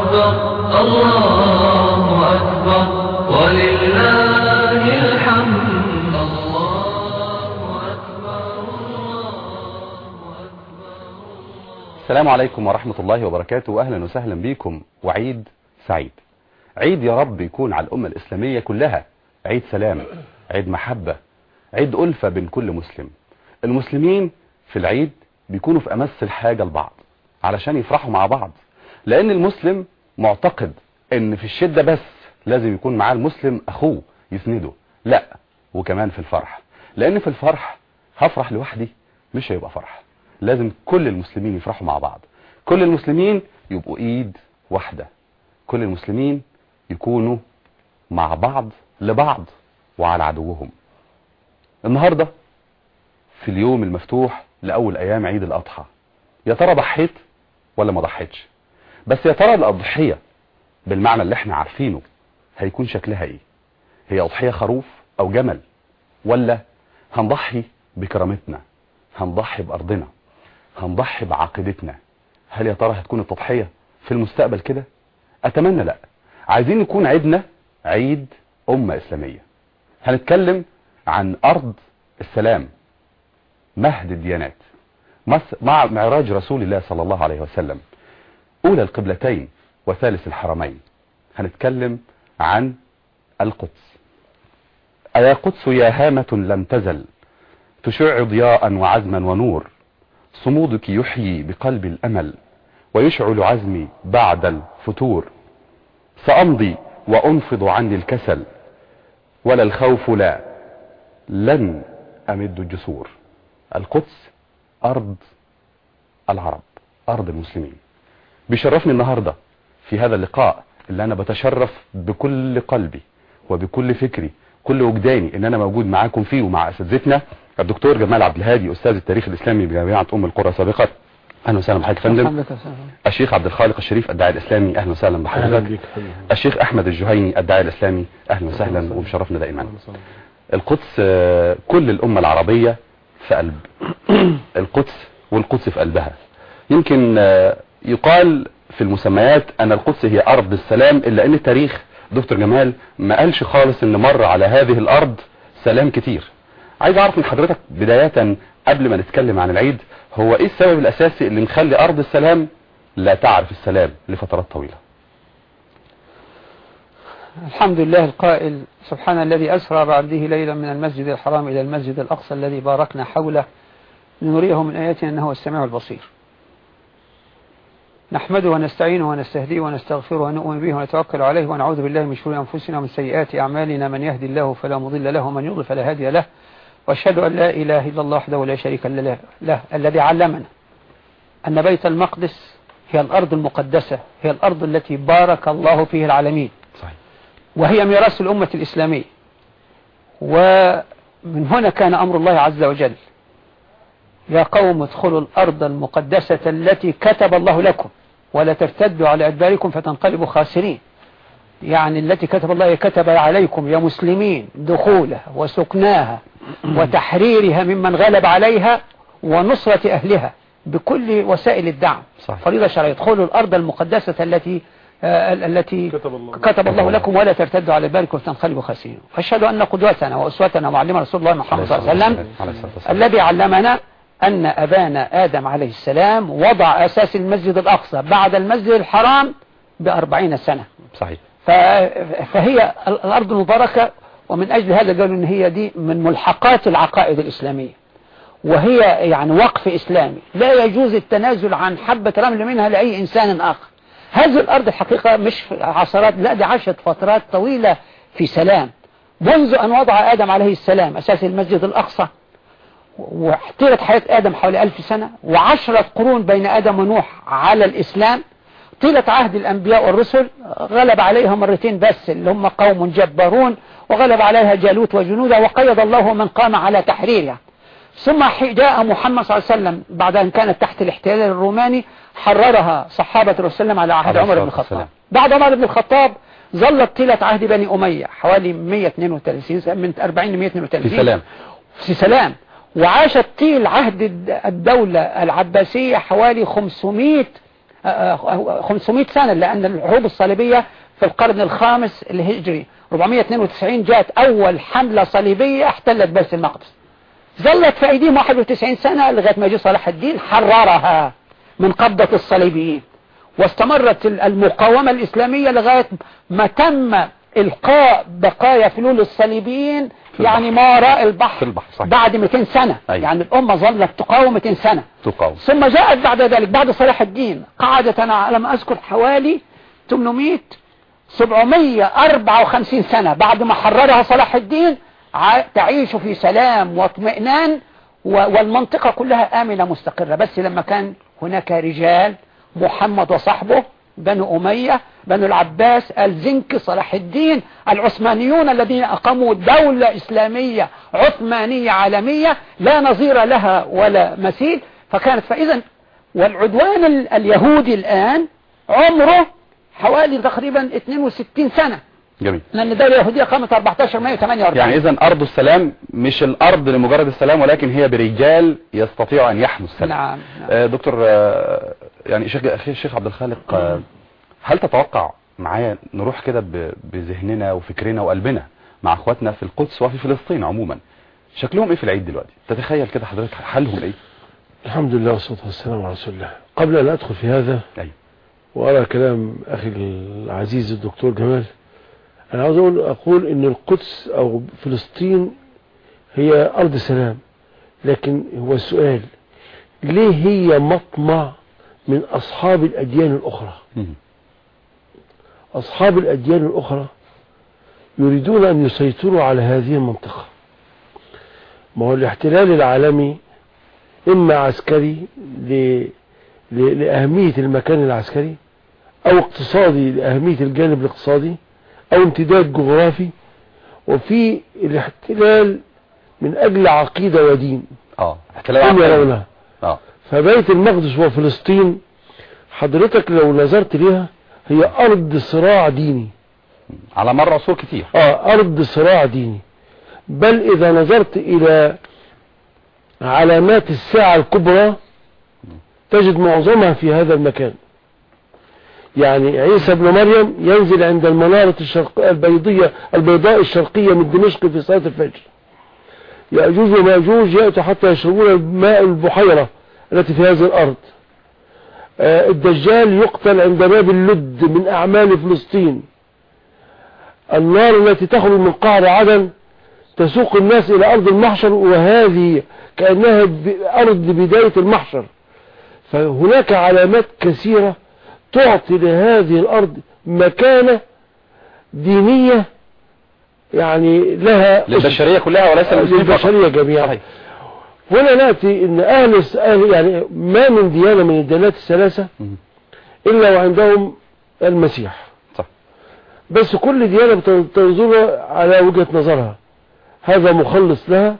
الله أكبر. ولله الحمد. السلام عليكم ورحمة الله وبركاته. أهلا وسهلا بكم. وعيد سعيد. عيد يا رب يكون على الأمة الإسلامية كلها. عيد سلام عيد محبة عيد ألفة بين كل مسلم. المسلمين في العيد بيكونوا في أمس الحاجة لبعض علشان يفرحوا مع بعض. لأن المسلم معتقد إن في الشدة بس لازم يكون معاه المسلم أخوه يسنده. لا وكمان في الفرح. لأن في الفرح هفرح لوحدي مش هيبقى فرح. لازم كل المسلمين يفرحوا مع بعض. كل المسلمين يبقوا إيد واحدة. كل المسلمين يكونوا مع بعض لبعض وعلى عدوهم. النهاردة في اليوم المفتوح لأول أيام عيد الأضحى يا ترى ضحيت ولا ما ضحيتش؟ بس يا ترى الأضحية بالمعنى اللي إحنا عارفينه هيكون شكلها إيه؟ هي أضحية خروف أو جمل ولا هنضحي بكرامتنا هنضحي بأرضنا هنضحي بعقيدتنا هل يا ترى هتكون التضحية في المستقبل كده؟ أتمنى لأ. عايزين يكون عيدنا عيد أمة إسلامية. هنتكلم عن أرض السلام مهد الديانات. مع معراج رسول الله صلى الله عليه وسلم. أولى القبلتين وثالث الحرمين. هنتكلم عن القدس. أيا قدس يا هامة لم تزل تشع ضياء وعزما ونور صمودك يحيي بقلب الأمل ويشعل عزمي بعد الفتور. سأمضي وأنفض عني الكسل ولا الخوف لا لن أمد الجسور. القدس أرض العرب أرض المسلمين. بيشرفني النهاردة في هذا اللقاء اللي أنا بتشرف بكل قلبي وبكل فكري كل وجداني إن أنا موجود معاكم فيه ومع اساتذتنا الدكتور جمال عبد الهادي أستاذ التاريخ الإسلامي بجامعة أم القرى سابقا. أهلا وسهلا بحضرتك يا فندم. الشيخ عبد الخالق الشريف الداعي الإسلامي أهلا وسهلا بحضرتك. الشيخ أحمد الجهيني الداعي الإسلامي أهلا وسهلا ومشرفنا دائما. القدس كل الأمة العربية في قلب القدس والقدس في قلبها. يمكن يقال في المسميات أن القدس هي أرض السلام إلا إن التاريخ دكتور جمال ما قالش خالص إن مر على هذه الأرض سلام كتير. عايز أعرف من حضرتك بداية قبل ما نتكلم عن العيد هو إيه السبب الأساسي اللي مخلي أرض السلام لا تعرف السلام لفترات طويلة؟ الحمد لله القائل سبحان الذي أسرى بعبده ليلا من المسجد الحرام إلى المسجد الأقصى الذي باركنا حوله. لنريه من آياتنا أنه السميع البصير. نحمده ونستعينه ونستهديه ونستغفره ونؤمن به ونتوكل عليه ونعوذ بالله من شرور أنفسنا ومن سيئات أعمالنا. من يهدي الله فلا مضل له ومن يضل فلا هادي له. وأشهد أن لا إله إلا الله وحده لا شريك له, له الذي علمنا أن بيت المقدس هي الأرض المقدسة هي الأرض التي بارك الله فيه العالمين. وهي ميراث الأمة الإسلامية. ومن هنا كان أمر الله عز وجل. يا قوم ادخلوا الأرض المقدسة التي كتب الله لكم ولا ترتدوا على أدباركم فتنقلبوا خاسرين يعني التي كتب الله كتب عليكم يا مسلمين دخولها وسكناها وتحريرها ممن غلب عليها ونصرة أهلها بكل وسائل الدعم صحيح. فريضة شرعية ادخلوا الأرض المقدسة التي آه، التي كتب الله. كتب الله لكم ولا ترتدوا على بالكم وتنقلبوا خاسرين فاشهد أن قدوتنا وأسوتنا ومعلمنا رسول الله محمد صلى الله عليه وسلم عليه الصلاة والسلام. الذي علمنا أن أبانا آدم عليه السلام وضع أساس المسجد الأقصى بعد المسجد الحرام بأربعين سنة. صحيح. فهي الأرض المباركة ومن أجل هذا قالوا أن هي دي من ملحقات العقائد الإسلامية. وهي يعني وقف إسلامي. لا يجوز التنازل عن حبة رمل منها لأي إنسان آخر. هذه الأرض الحقيقة مش في عشرات لا دي عاشت فترات طويلة في سلام. منذ أن وضع آدم عليه السلام أساس المسجد الأقصى واحتلت حياة آدم حوالي ألف سنة وعشرة قرون بين آدم ونوح على الإسلام. طيلة عهد الأنبياء والرسل غلب عليها مرتين بس اللي هم قوم جبارون وغلب عليها جالوت وجنودة وقيد الله من قام على تحريرها. ثم جاء محمد صلى الله عليه وسلم بعد أن كانت تحت الاحتلال الروماني حررها صحابة الرسول صلى الله عليه وسلم على عهد عمر بن الخطاب. بعد عمر بن الخطاب ظلت طيلة عهد بني أمية حوالي 132 سنة، من 40 ل 132 في سلام. في سلام. وعاشت طيل عهد الد- الدولة العباسية حوالي 500 آه، آه، 500 سنة لأن الحروب الصليبية في القرن الخامس الهجري 492 جاءت أول حملة صليبية احتلت بيت المقدس. ظلت في أيديهم 91 سنة لغاية ما جه صلاح الدين حررها من قبضة الصليبيين. واستمرت المقاومة الإسلامية لغاية ما تم إلقاء بقايا فلول الصليبيين يعني ما وراء البحر في البحر، صحيح. بعد 200 سنة. أيوة. يعني الأمة ظلت تقاوم 200 سنة. تقاوم. ثم جاءت بعد ذلك بعد صلاح الدين قعدت أنا ما أذكر حوالي 800 754 سنة. بعد ما حررها صلاح الدين تعيش في سلام واطمئنان والمنطقة كلها آمنة مستقرة. بس لما كان هناك رجال محمد وصحبه بنو أمية بنو العباس الزنكي صلاح الدين العثمانيون الذين أقاموا دولة إسلامية عثمانية عالمية لا نظير لها ولا مثيل. فكانت فإذا والعدوان ال- اليهودي الآن عمره حوالي تقريبا 62 سنة. جميل. لأن الدولة اليهودية قامت 14 مايو 48 يعني اذا أرض السلام مش الأرض لمجرد السلام ولكن هي برجال يستطيعوا أن يحموا السلام. نعم نعم. آه، دكتور آه، يعني الشيخ عبد الخالق آه، هل تتوقع معايا نروح كده ب- بذهننا وفكرنا وقلبنا مع أخواتنا في القدس وفي فلسطين عموما؟ شكلهم إيه في العيد دلوقتي؟ تتخيل كده حضرتك حالهم إيه؟ الحمد لله والصلاة والسلام على رسول الله. قبل أن أدخل في هذا أيوه وأرى كلام أخي العزيز الدكتور جمال أنا عاوز أقول, أقول إن القدس أو فلسطين هي أرض سلام لكن هو السؤال ليه هي مطمع من أصحاب الأديان الأخرى مم. أصحاب الأديان الأخرى يريدون أن يسيطروا على هذه المنطقة ما هو الاحتلال العالمي إما عسكري ل... ل... لأهمية المكان العسكري أو اقتصادي لأهمية الجانب الاقتصادي أو امتداد جغرافي وفي الاحتلال من أجل عقيدة ودين. آه احتلال. يرونها. آه. فبيت المقدس وفلسطين حضرتك لو نظرت ليها هي أرض صراع ديني. على مر عصور كتير. آه أرض صراع ديني. بل إذا نظرت إلى علامات الساعة الكبرى تجد معظمها في هذا المكان. يعني عيسى بن مريم ينزل عند المنارة الشرق البيضية البيضاء الشرقية من دمشق في صلاة الفجر. يأجوج ومأجوج يأتوا حتى يشربون ماء البحيرة التي في هذه الأرض. آه، الدجال يقتل عند باب اللد من أعمال فلسطين. النار التي تخرج من قعر عدن تسوق الناس إلى أرض المحشر وهذه كأنها أرض بداية المحشر. فهناك علامات كثيرة تعطي لهذه الأرض مكانة دينية يعني لها. للبشرية كلها وليس فقط. للبشرية جميعا صحيح. هنا نأتي إن أهل يعني ما من ديانة من الديانات الثلاثة. إلا وعندهم المسيح صح بس كل ديانة بتنظر على وجهة نظرها هذا مخلص لها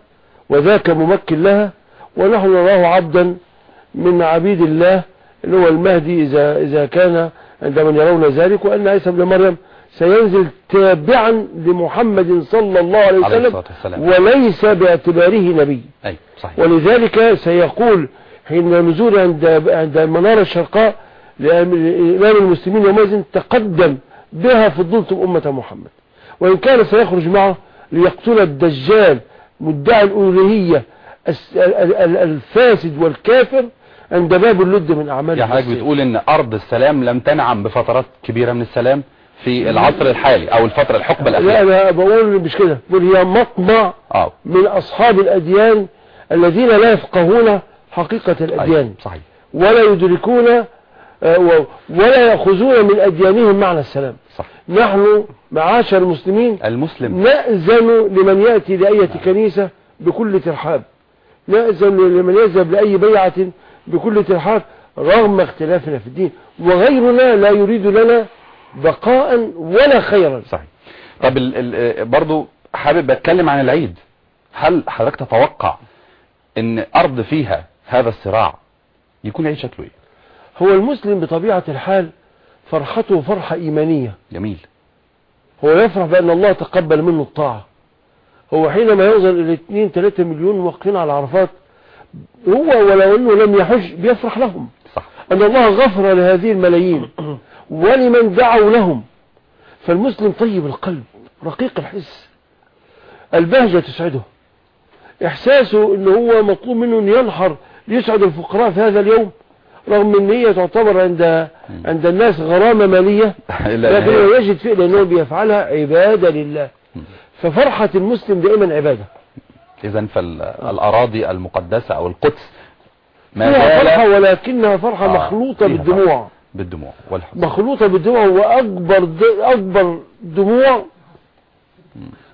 وذاك ممكن لها ونحن نراه عبدا من عبيد الله اللي هو المهدي إذا, إذا كان عندما يرون ذلك وأن عيسى بن مريم سينزل تابعا لمحمد صلى الله عليه وسلم. وليس باعتباره نبي. أيوه صحيح. ولذلك سيقول حين نزول عند عند المنارة الشرقاء لإمام المسلمين يومئذ تقدم بها فضلتم أمة محمد. وإن كان سيخرج معه ليقتل الدجال مدعي الألوهية الفاسد والكافر عند باب اللد من أعمال يعني حضرتك. بتقول إن أرض السلام لم تنعم بفترات كبيرة من السلام في العصر الحالي أو الفترة الحقبة لا الأخيرة. أنا بقول مش كده. بقول هي مطمع آه. من أصحاب الأديان الذين لا يفقهون حقيقة أيوة، الأديان. صحيح. ولا يدركون آه، ولا يأخذون من أديانهم معنى السلام. صح. نحن معاشر المسلمين المسلم. نأذن لمن يأتي لأية كنيسة بكل ترحاب. نأذن لمن يذهب لأي بيعة بكل ترحاب رغم اختلافنا في الدين وغيرنا لا يريد لنا بقاء ولا خيرا. صحيح. طب ال ال برضو حابب أتكلم عن العيد. هل حضرتك تتوقع إن أرض فيها هذا الصراع يكون عيد شكله إيه؟ هو المسلم بطبيعة الحال فرحته فرحة إيمانية. جميل. هو يفرح بأن الله تقبل منه الطاعة. هو حينما يوصل إلى 2 3 مليون موقفين على عرفات هو ولو أنه لم يحج بيفرح لهم. صح. أن الله غفر لهذه الملايين ولمن دعوا لهم. فالمسلم طيب القلب رقيق الحس. البهجة تسعده. إحساسه أنه هو مطلوب منه أن ينحر ليسعد الفقراء في هذا اليوم رغم أن هي تعتبر عند عند الناس غرامة مالية. لكن يجد فيه لأنه بيفعلها عبادة لله. ففرحة المسلم دائما عبادة. إذا فالأراضي المقدسة أو القدس ما فيها فرحة ولكنها فرحة آه، مخلوطة بالدموع. بالدموع والحزن مخلوطة بالدموع وأكبر د... أكبر دموع.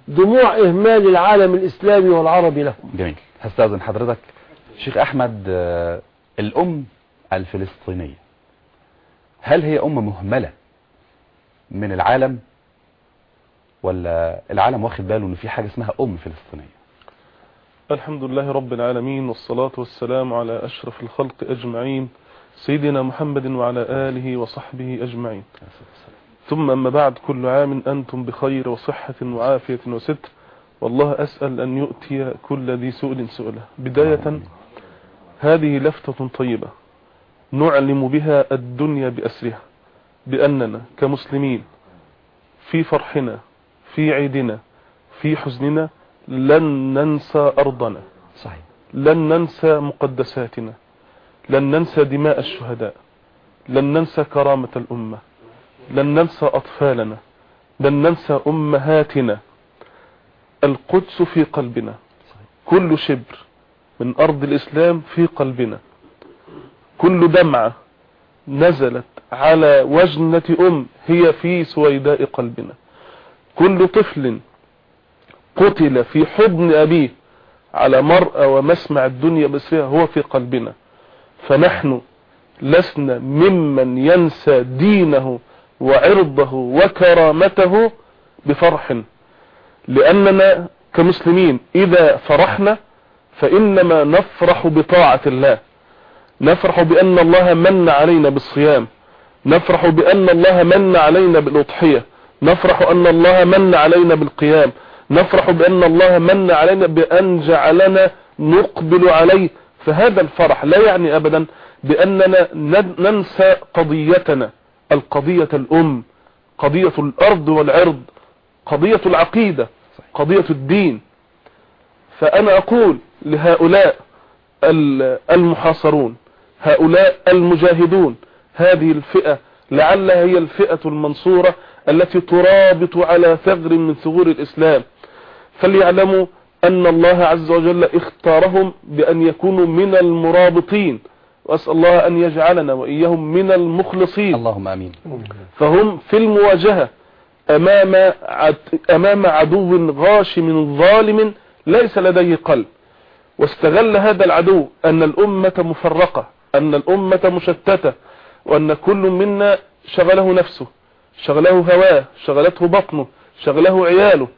دموع إهمال العالم الإسلامي والعربي له. جميل. هستأذن حضرتك شيخ أحمد آه، الأم الفلسطينية هل هي أم مهملة من العالم ولا العالم واخد باله إن في حاجة اسمها أم فلسطينية؟ الحمد لله رب العالمين والصلاة والسلام على أشرف الخلق أجمعين سيدنا محمد وعلى آله وصحبه أجمعين. ثم أما بعد كل عام أنتم بخير وصحة وعافية وستر. والله أسأل أن يؤتي كل ذي سؤل سؤله. بداية هذه لفتة طيبة نعلم بها الدنيا بأسرها بأننا كمسلمين في فرحنا في عيدنا في حزننا لن ننسى أرضنا. صحيح. لن ننسى مقدساتنا. لن ننسى دماء الشهداء. لن ننسى كرامة الأمة. لن ننسى أطفالنا. لن ننسى أمهاتنا. القدس في قلبنا. كل شبر من أرض الإسلام في قلبنا. كل دمعة نزلت على وجنة أم هي في سويداء قلبنا. كل طفل قتل في حضن أبيه على مرأى ومسمع الدنيا بسرها هو في قلبنا. فنحن لسنا ممن ينسى دينه وعرضه وكرامته بفرح. لأننا كمسلمين إذا فرحنا فإنما نفرح بطاعة الله. نفرح بأن الله من علينا بالصيام. نفرح بأن الله من علينا بالأضحية. نفرح أن الله من علينا بالقيام. نفرح بأن الله من علينا بأن جعلنا نقبل عليه. فهذا الفرح لا يعني أبدا بأننا ننسى قضيتنا القضية الأم قضية الأرض والعرض قضية العقيدة قضية الدين. فأنا أقول لهؤلاء ال- المحاصرون هؤلاء المجاهدون هذه الفئة لعلها هي الفئة المنصورة التي ترابط على ثغر من ثغور الإسلام. فليعلموا أن الله عز وجل اختارهم بأن يكونوا من المرابطين. وأسأل الله أن يجعلنا وإياهم من المخلصين. اللهم آمين. فهم في المواجهة أمام عد أمام عدو غاشم ظالم ليس لديه قلب. واستغل هذا العدو أن الأمة مفرقة أن الأمة مشتتة وأن كل منا شغله نفسه شغله هواه شغلته بطنه شغله عياله.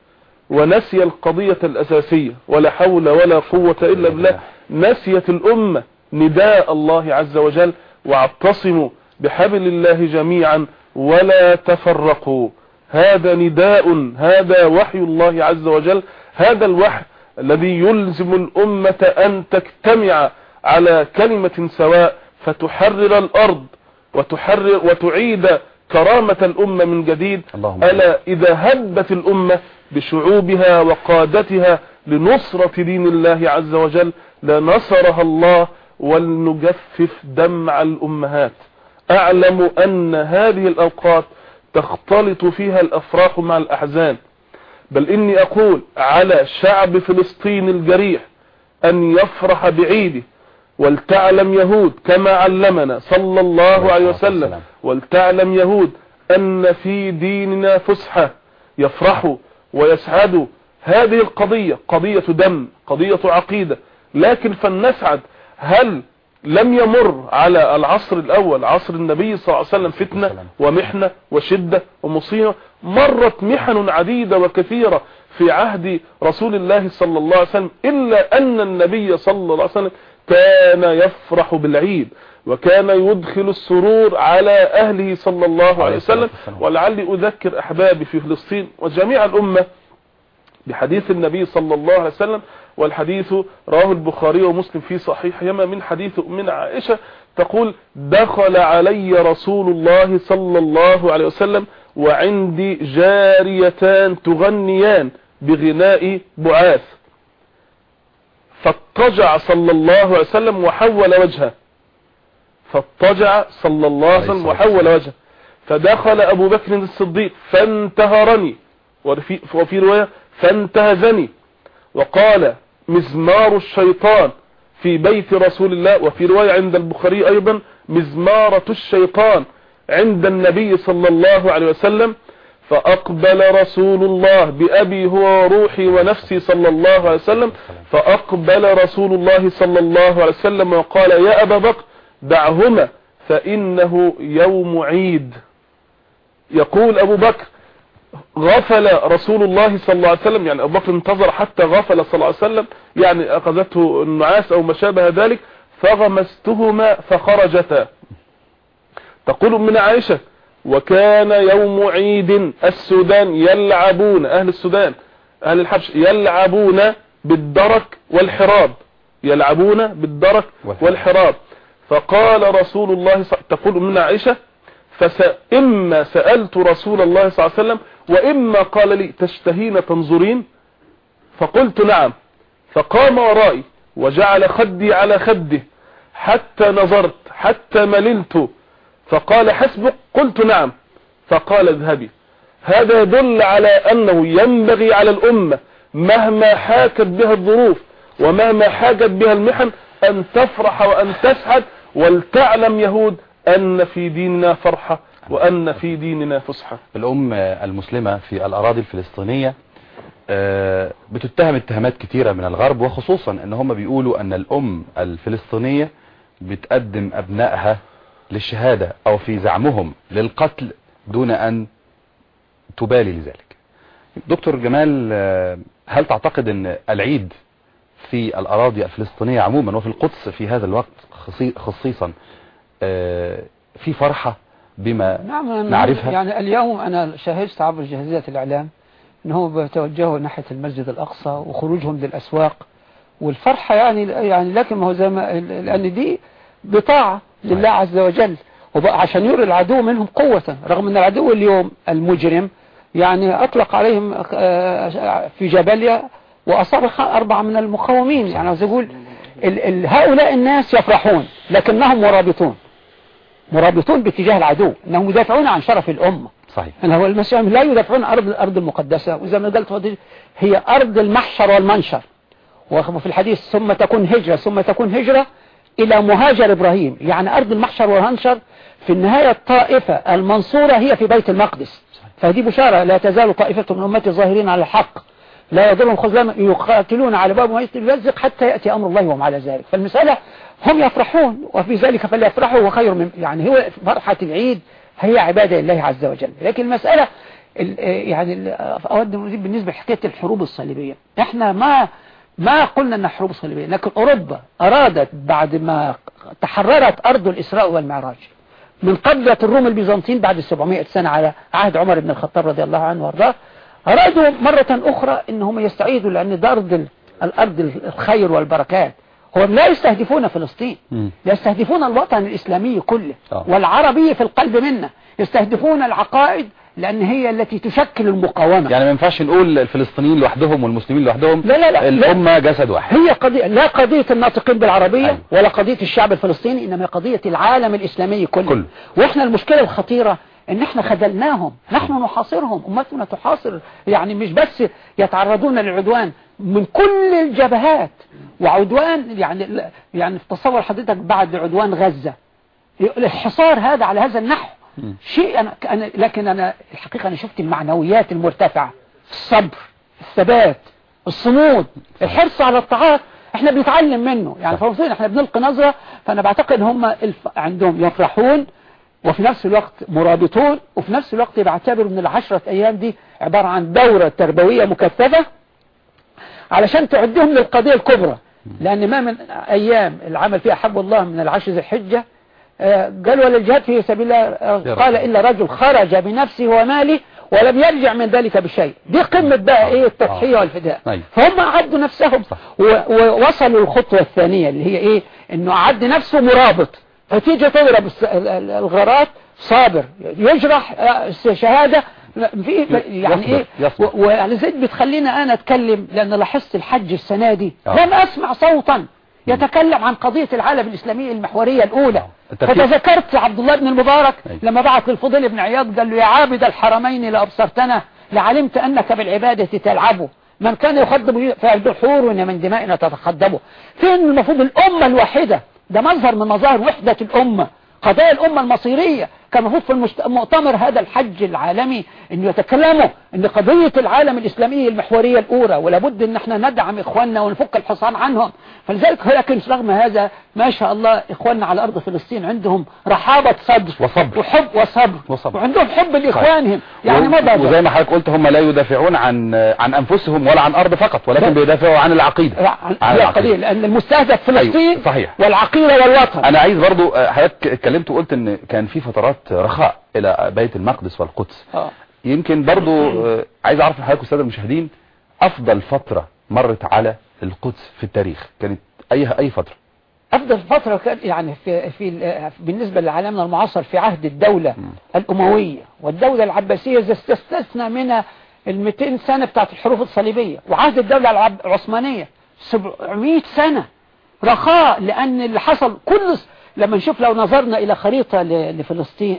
ونسي القضية الأساسية ولا حول ولا قوة إلا بالله. نسيت الأمة نداء الله عز وجل واعتصموا بحبل الله جميعا ولا تفرقوا. هذا نداء هذا وحي الله عز وجل. هذا الوحي الذي يلزم الأمة أن تجتمع على كلمة سواء فتحرر الأرض وتحرر وتعيد كرامة الأمة من جديد. ألا إذا هبت الأمة بشعوبها وقادتها لنصرة دين الله عز وجل لنصرها الله ولنجفف دمع الأمهات. أعلم أن هذه الأوقات تختلط فيها الأفراح مع الأحزان. بل إني أقول على شعب فلسطين الجريح أن يفرح بعيده ولتعلم يهود كما علمنا صلى الله عليه وسلم. ولتعلم يهود أن في ديننا فسحة يفرحوا ويسعدوا هذه القضية قضية دم قضية عقيدة. لكن فلنسعد هل لم يمر على العصر الأول عصر النبي صلى الله عليه وسلم فتنة ومحنة وشدة ومصيبة مرت محن عديدة وكثيرة في عهد رسول الله صلى الله عليه وسلم إلا أن النبي صلى الله عليه وسلم كان يفرح بالعيد. وكان يدخل السرور على أهله صلى الله عليه وسلم. ولعلي أذكر أحبابي في فلسطين وجميع الأمة بحديث النبي صلى الله عليه وسلم والحديث رواه البخاري ومسلم في صحيحهما من حديث من عائشة تقول دخل علي رسول الله صلى الله عليه وسلم وعندي جاريتان تغنيان بغناء بعاث. فاضطجع صلى الله عليه وسلم وحول وجهه. فاضطجع صلى الله عليه وسلم وحول وجهه. فدخل أبو بكر الصديق فانتهرني. وفي, رواية فانتهزني. وقال مزمار الشيطان في بيت رسول الله. وفي رواية عند البخاري أيضا مزمارة الشيطان عند النبي صلى الله عليه وسلم. فأقبل رسول الله بأبي هو وروحي ونفسي صلى الله عليه وسلم. فأقبل رسول الله صلى الله عليه وسلم وقال يا أبا بكر دعهما فإنه يوم عيد. يقول أبو بكر غفل رسول الله صلى الله عليه وسلم يعني أبو بكر انتظر حتى غفل صلى الله عليه وسلم يعني أخذته النعاس أو ما شابه ذلك فغمستهما فخرجتا. تقول من عائشة وكان يوم عيد السودان يلعبون أهل السودان أهل الحبش يلعبون بالدرك والحراب. يلعبون بالدرك والحراب. فقال رسول الله. تقول من عائشة فإما سألت رسول الله صلى الله عليه وسلم وإما قال لي تشتهين تنظرين؟ فقلت نعم. فقام ورائي وجعل خدي على خده حتى نظرت حتى مللت. فقال حسبك؟ قلت نعم. فقال اذهبي. هذا يدل على أنه ينبغي على الأمة مهما حاكت بها الظروف ومهما حاجت بها المحن أن تفرح وأن تسعد ولتعلم يهود أن في ديننا فرحة وأن في ديننا فسحة. الأم المسلمة في الأراضي الفلسطينية آه، بتتهم اتهامات كتيرة من الغرب وخصوصا إن هم بيقولوا أن الأم الفلسطينية بتقدم أبنائها للشهادة أو في زعمهم للقتل دون أن تبالي لذلك. دكتور جمال آه، هل تعتقد إن العيد في الأراضي الفلسطينية عموما وفي القدس في هذا الوقت خصي- خصيصا آه، في فرحة بما نعم نعرفها؟ يعني اليوم أنا شاهدت عبر جهازات الإعلام أنهم بيتوجهوا ناحية المسجد الأقصى وخروجهم للأسواق والفرحة يعني يعني لكن ما هو زي ما لأن دي بطاعة لله عز وجل وبقى عشان يري العدو منهم قوة رغم أن العدو اليوم المجرم يعني أطلق عليهم آه، في جباليا وأصاب أربعة من المقاومين. يعني عاوز أقول ال- ال- هؤلاء الناس يفرحون لكنهم مرابطون. مرابطون باتجاه العدو إنهم يدافعون عن شرف الأمة. صحيح. إن هو المسيح لا يدافعون عن ارض الأرض المقدسة. وزي ما قلت هي أرض المحشر والمنشر. وفي الحديث ثم تكون هجرة ثم تكون هجرة إلى مهاجر إبراهيم. يعني أرض المحشر والمنشر في النهاية الطائفة المنصورة هي في بيت المقدس. فهذه بشارة لا تزال طائفة من أمتي ظاهرين على الحق. لا يضرهم خذلان يقاتلون على باب ميت يلزق حتى يأتي أمر الله وهم على ذلك. فالمسألة هم يفرحون وفي ذلك فليفرحوا وخير من يعني هو فرحة العيد هي عبادة لله عز وجل. لكن المسألة ال- يعني أود أن بالنسبة لحكاية الحروب الصليبية. إحنا ما ما قلنا إنها حروب صليبية لكن أوروبا أرادت بعد ما تحررت أرض الإسراء والمعراج. من قبلة الروم البيزنطيين بعد 700 سنة على عهد عمر بن الخطاب رضي الله عنه وأرضاه أرادوا مرة أخرى أنهم يستعيدوا لأن ال- الأرض الخير والبركات هم لا يستهدفون فلسطين. يستهدفون الوطن الإسلامي كله آه. والعربي في القلب منا يستهدفون العقائد لأن هي التي تشكل المقاومة يعني ما ينفعش نقول الفلسطينيين لوحدهم والمسلمين لوحدهم لا لا لا الأمة جسد واحد هي قضية لا قضية الناطقين بالعربية أيوة. ولا قضية الشعب الفلسطيني إنما قضية العالم الإسلامي كله كله. وإحنا المشكلة الخطيرة إن إحنا خذلناهم نحن نحاصرهم أمتنا تحاصر يعني مش بس يتعرضون للعدوان من كل الجبهات. وعدوان يعني يعني تصور حضرتك بعد عدوان غزة. الحصار هذا على هذا النحو. شيء أنا أنا لكن أنا الحقيقة أنا شفت المعنويات المرتفعة. الصبر الثبات الصمود الحرص على الطاعات إحنا بنتعلم منه. يعني فلسطين إحنا بنلقي نظرة فأنا بعتقد هم الف... عندهم يفرحون. وفي نفس الوقت مرابطون وفي نفس الوقت بعتبر إن العشرة أيام دي عبارة عن دورة تربوية مكثفة علشان تعدهم للقضية الكبرى. لأن ما من أيام العمل فيها حب الله من العشر ذي الحجة آه، قال ولا الجهاد في سبيل الله آه، قال إلا رجل خرج بنفسه وماله ولم يرجع من ذلك بشيء. دي قمة بقى إيه؟ التضحية والفداء. أيوة. فهم أعدوا نفسهم ووصلوا الخطوة الثانية اللي هي إيه؟ إنه أعد نفسه مرابط. فتيجي تضرب الغارات صابر. يجرح آه، شهادة في يعني يصبر، إيه؟ يصبر. و- ويعني زيد بتخلينا أنا أتكلم لأن لاحظت الحج السنة دي. آه. لم أسمع صوتا. يتكلم عن قضية العالم الإسلامي المحورية الأولى. التركيز. فتذكرت عبد الله بن المبارك أيوة. لما بعث للفضيل بن عياض قال له يا عابد الحرمين لأبصرتنا لعلمت أنك بالعبادة تلعبه من كان يخضب فالدحور من دمائنا تتخضبه فين المفروض الأمة الواحدة ده مظهر من مظاهر وحدة الأمة قضايا الأمة المصيرية كان المفروض في المؤتمر هذا الحج العالمي أن يتكلموا أن قضية العالم الإسلامي المحورية الأولى ولابد أن إحنا ندعم إخواننا ونفك الحصان عنهم فلذلك لكن رغم هذا ما شاء الله إخواننا على أرض فلسطين عندهم رحابة صدر وصبر. وحب وصبر, وصبر. وعندهم حب لإخوانهم يعني و- ما بقى وزي ما حضرتك قلت هم لا يدافعون عن عن أنفسهم ولا عن أرض فقط ولكن. بيدافعوا عن العقيدة عن عن العقيدة. لأن المستهدف فلسطين أيوة، صحيح. والعقيدة والوطن أنا عايز برضو آه، حضرتك اتكلمت وقلت إن كان في فترات رخاء إلى بيت المقدس والقدس آه. يمكن برضو آه، عايز أعرف من حضرتك الساده المشاهدين أفضل فترة مرت على القدس في التاريخ كانت أي أي فترة؟ أفضل فترة كان يعني في, في ال- بالنسبة لعالمنا المعاصر في عهد الدولة الأموية والدولة العباسية إذا استثنى منها ال 200 سنة بتاعت الحروف الصليبية وعهد الدولة العثمانية 700 سنة رخاء لأن اللي حصل كل لما نشوف لو نظرنا إلى خريطة لفلسطين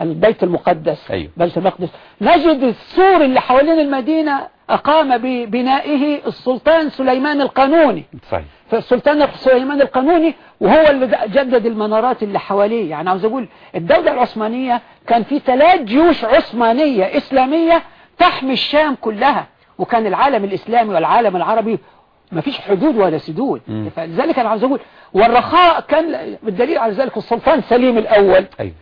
البيت المقدس أيوه. بيت المقدس. نجد السور اللي حوالين المدينة أقام ببنائه السلطان سليمان القانوني. صحيح. فالسلطان سليمان القانوني وهو اللي جدد المنارات اللي حواليه. يعني عاوز أقول الدولة العثمانية كان في ثلاث جيوش عثمانية إسلامية تحمي الشام كلها وكان العالم الإسلامي والعالم العربي ما فيش حدود ولا سدود. فلذلك أنا عاوز أقول والرخاء كان بالدليل على ذلك السلطان سليم الأول. أيوه.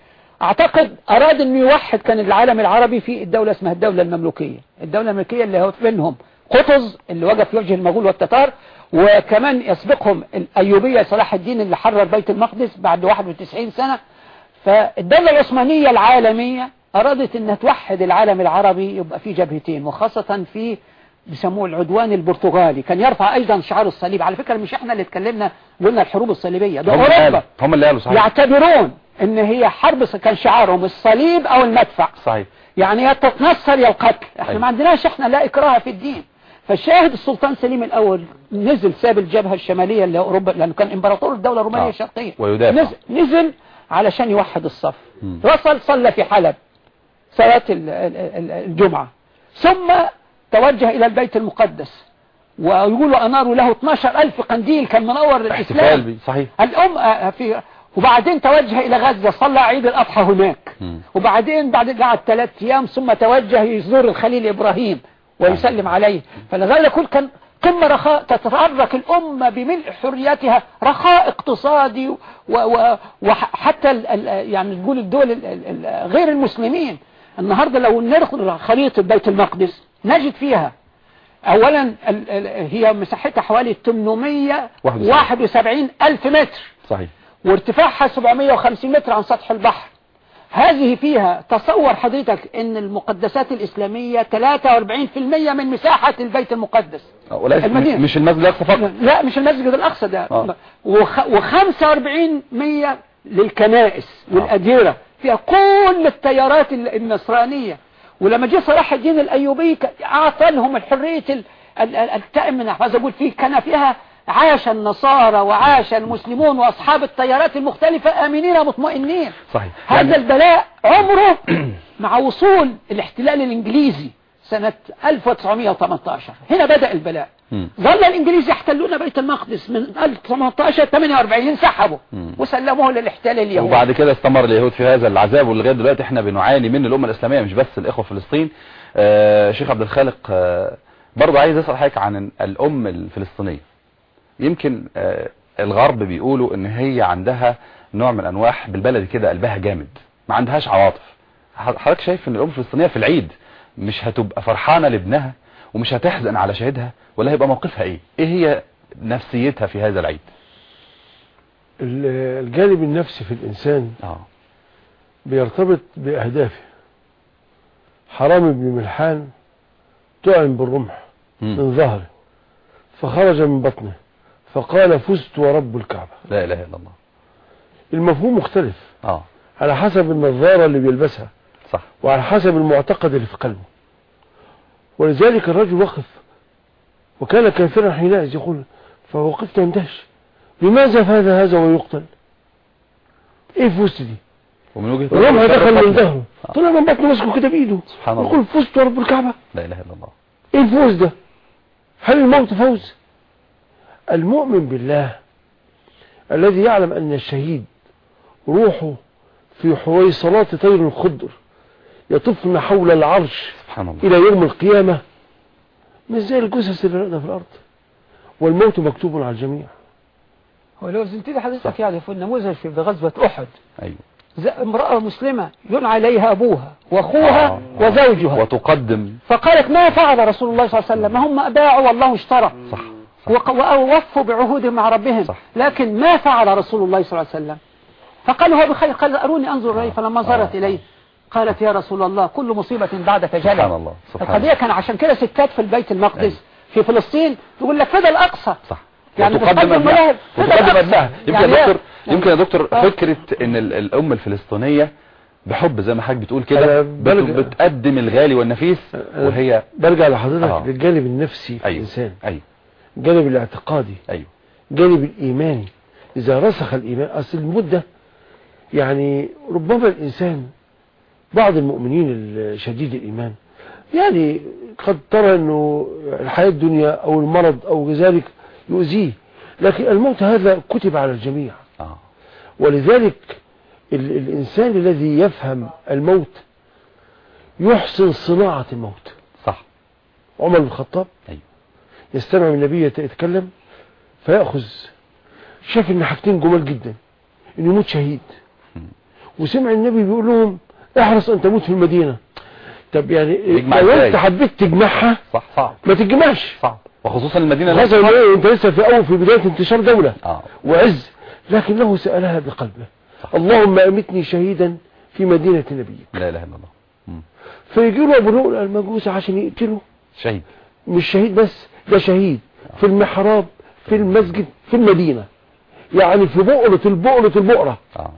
أعتقد أراد انه يوحد كان العالم العربي في الدولة اسمها الدولة المملوكية. الدولة المملوكية اللي هو بينهم قطز اللي وقف يوجه المغول والتتار وكمان يسبقهم الأيوبية صلاح الدين اللي حرر بيت المقدس بعد 91 سنة. فالدولة العثمانية العالمية أرادت انها توحد العالم العربي يبقى في جبهتين وخاصة في بيسموه العدوان البرتغالي. كان يرفع أيضا شعار الصليب. على فكرة مش إحنا اللي اتكلمنا قلنا الحروب الصليبية. ده قالوا هم اللي قالوا صحيح. يعتبرون إن هي حرب كان شعارهم الصليب أو المدفع. صحيح. يعني يا تتنصر يا القتل. إحنا. ما عندناش إحنا لا إكراه في الدين. فالشاهد السلطان سليم الأول نزل ساب الجبهة الشمالية اللي هي اوروبا لأنه كان إمبراطور الدولة الرومانية آه. الشرقية. ويدافع. نزل, نزل علشان يوحد الصف. وصل صلى في حلب صلاة ال- ال- ال- الجمعة. ثم توجه إلى البيت المقدس. ويقولوا اناروا له 12 ألف قنديل. كان منور بي صحيح. الأم آه، في وبعدين توجه إلى غزة صلى عيد الأضحى هناك. وبعدين بعد قعد ثلاث أيام ثم توجه يزور الخليل إبراهيم ويسلم عليه. فلذلك يقول كان قمة رخاء تتحرك الأمة بملء حريتها رخاء اقتصادي وحتى يعني نقول الدول ال- ال- ال- غير المسلمين. النهاردة لو نرخل خريطة بيت المقدس نجد فيها. ال- هي مساحتها حوالي 871 ألف متر. صحيح. وارتفاعها 750 متر عن سطح البحر. هذه فيها تصور حضرتك إن المقدسات الإسلامية 43% من مساحة البيت المقدس. وليس المدينة. مش المسجد الاقصى فقط. لا مش المسجد الأقصى ده. آه. و45 مية للكنائس والأديرة. فيها كل التيارات ال- النصرانية. ولما جه صلاح الدين الأيوبي ك- اعطى لهم الحرية ال- ال- ال- التأمن عايز أقول فيه كان فيها عاش النصارى وعاش المسلمون وأصحاب التيارات المختلفة آمنين مطمئنين. صحيح. هذا البلاء عمره مع وصول الاحتلال الإنجليزي سنة 1918 هنا بدأ البلاء. ظل الإنجليز يحتلون بيت المقدس من 1918 48 انسحبوا مم. وسلموه للاحتلال اليهودي. وبعد كده استمر اليهود في هذا العذاب ولغاية دلوقتي إحنا بنعاني من الأمة الإسلامية مش بس الإخوة في فلسطين. آه شيخ عبد الخالق آه برضه عايز أسأل حضرتك عن الأم الفلسطينية. يمكن آه الغرب بيقولوا إن هي عندها نوع من أنواع بالبلدي كده قلبها جامد ما عندهاش عواطف. حضرتك شايف إن الام الفلسطينية في العيد مش هتبقى فرحانة لابنها ومش هتحزن على شهيدها ولا هيبقى موقفها إيه؟ إيه هي نفسيتها في هذا العيد؟ ال- الجانب النفسي في الإنسان آه. بيرتبط بأهدافه. حرام بن ملحان طعن بالرمح. من ظهره فخرج من بطنه. فقال فزت ورب الكعبة. لا إله إلا الله. المفهوم مختلف. آه. على حسب النظارة اللي بيلبسها. صح. وعلى حسب المعتقد اللي في قلبه. ولذلك الرجل وقف. وكان كافرا حينئذ يقول فوقفت اندهش لماذا فاز هذا ويقتل؟ إيه فزت دي؟ ومن وجهة الرمح نظر دخل من القتل. ظهره طلع من بطنه ماسكه كده بإيده. سبحان الله. يقول فزت ورب الكعبة. لا إله إلا الله. إيه الفوز ده؟ هل الموت فوز؟ المؤمن بالله الذي يعلم أن الشهيد روحه في حويصلات طير الخضر يطفن حول العرش سبحان الله. إلى يوم القيامة مش زي الجثث اللي راقدة في الأرض. والموت مكتوب على الجميع. ولو زلت لي حضرتك يعني في النموذج في غزوة أحد أيوه. ز- امرأة مسلمة ينعى عليها أبوها وأخوها آه. وزوجها. وتقدم. فقالت ما فعل رسول الله صلى الله عليه وسلم؟ ما هم باعوا والله اشترى. صح. ووفوا بعهودهم مع ربهم صح. لكن ما فعل رسول الله صلى الله عليه وسلم فقال هو بخير قال أروني أنظر إليه فلما نظرت آه. إليه قالت يا رسول الله كل مصيبة بعدك جلل سبحان الله سبحان القضية كان عشان كده ستات في البيت أيوة. المقدس في فلسطين تقول لك فدا الأقصى صح يعني وتقدم بتقدم ابنها ملاهب. فدا وتقدم الأقصى. ابنها يمكن يعني يا دكتور يعني- يمكن يا دكتور آه. فكرة إن ال- الأم الفلسطينية بحب زي ما حضرتك بتقول كده بتقدم الغالي والنفيس وهي برجع لحضرتك آه. للجانب النفسي في أيوه الإنسان أيوه الجانب الاعتقادي أيوه. الجانب الإيماني. إذا رسخ الإيمان أصل المدة يعني ربما الإنسان بعض المؤمنين الشديد الإيمان يعني قد ترى إنه الحياة الدنيا أو المرض أو ذلك يؤذيه لكن الموت هذا كتب على الجميع. آه. ولذلك ال الإنسان الذي يفهم الموت يحسن صناعة الموت. صح. عمر بن الخطاب؟ أيوه. يستمع من النبي يت- يتكلم فيأخذ. شاف إن حاجتين جمال جدا إنه يموت شهيد. وسمع النبي بيقول لهم احرص أن تموت في المدينة. طب يعني لو؟ أنت حبيت تجمعها صح صعب. ما تجمعش. صعب. وخصوصا المدينة خاصة؟ أنت لسه في أول في بداية انتشار دولة. آه. وعز. لكنه سألها بقلبه. اللهم أمتني شهيدا في مدينة نبيك. لا إله إلا الله. فيجي له أبو لؤلؤ المجوسي عشان يقتله. شهيد. مش شهيد بس ده شهيد في المحراب في المسجد في المدينة. يعني في بؤرة البؤرة البؤرة. آه.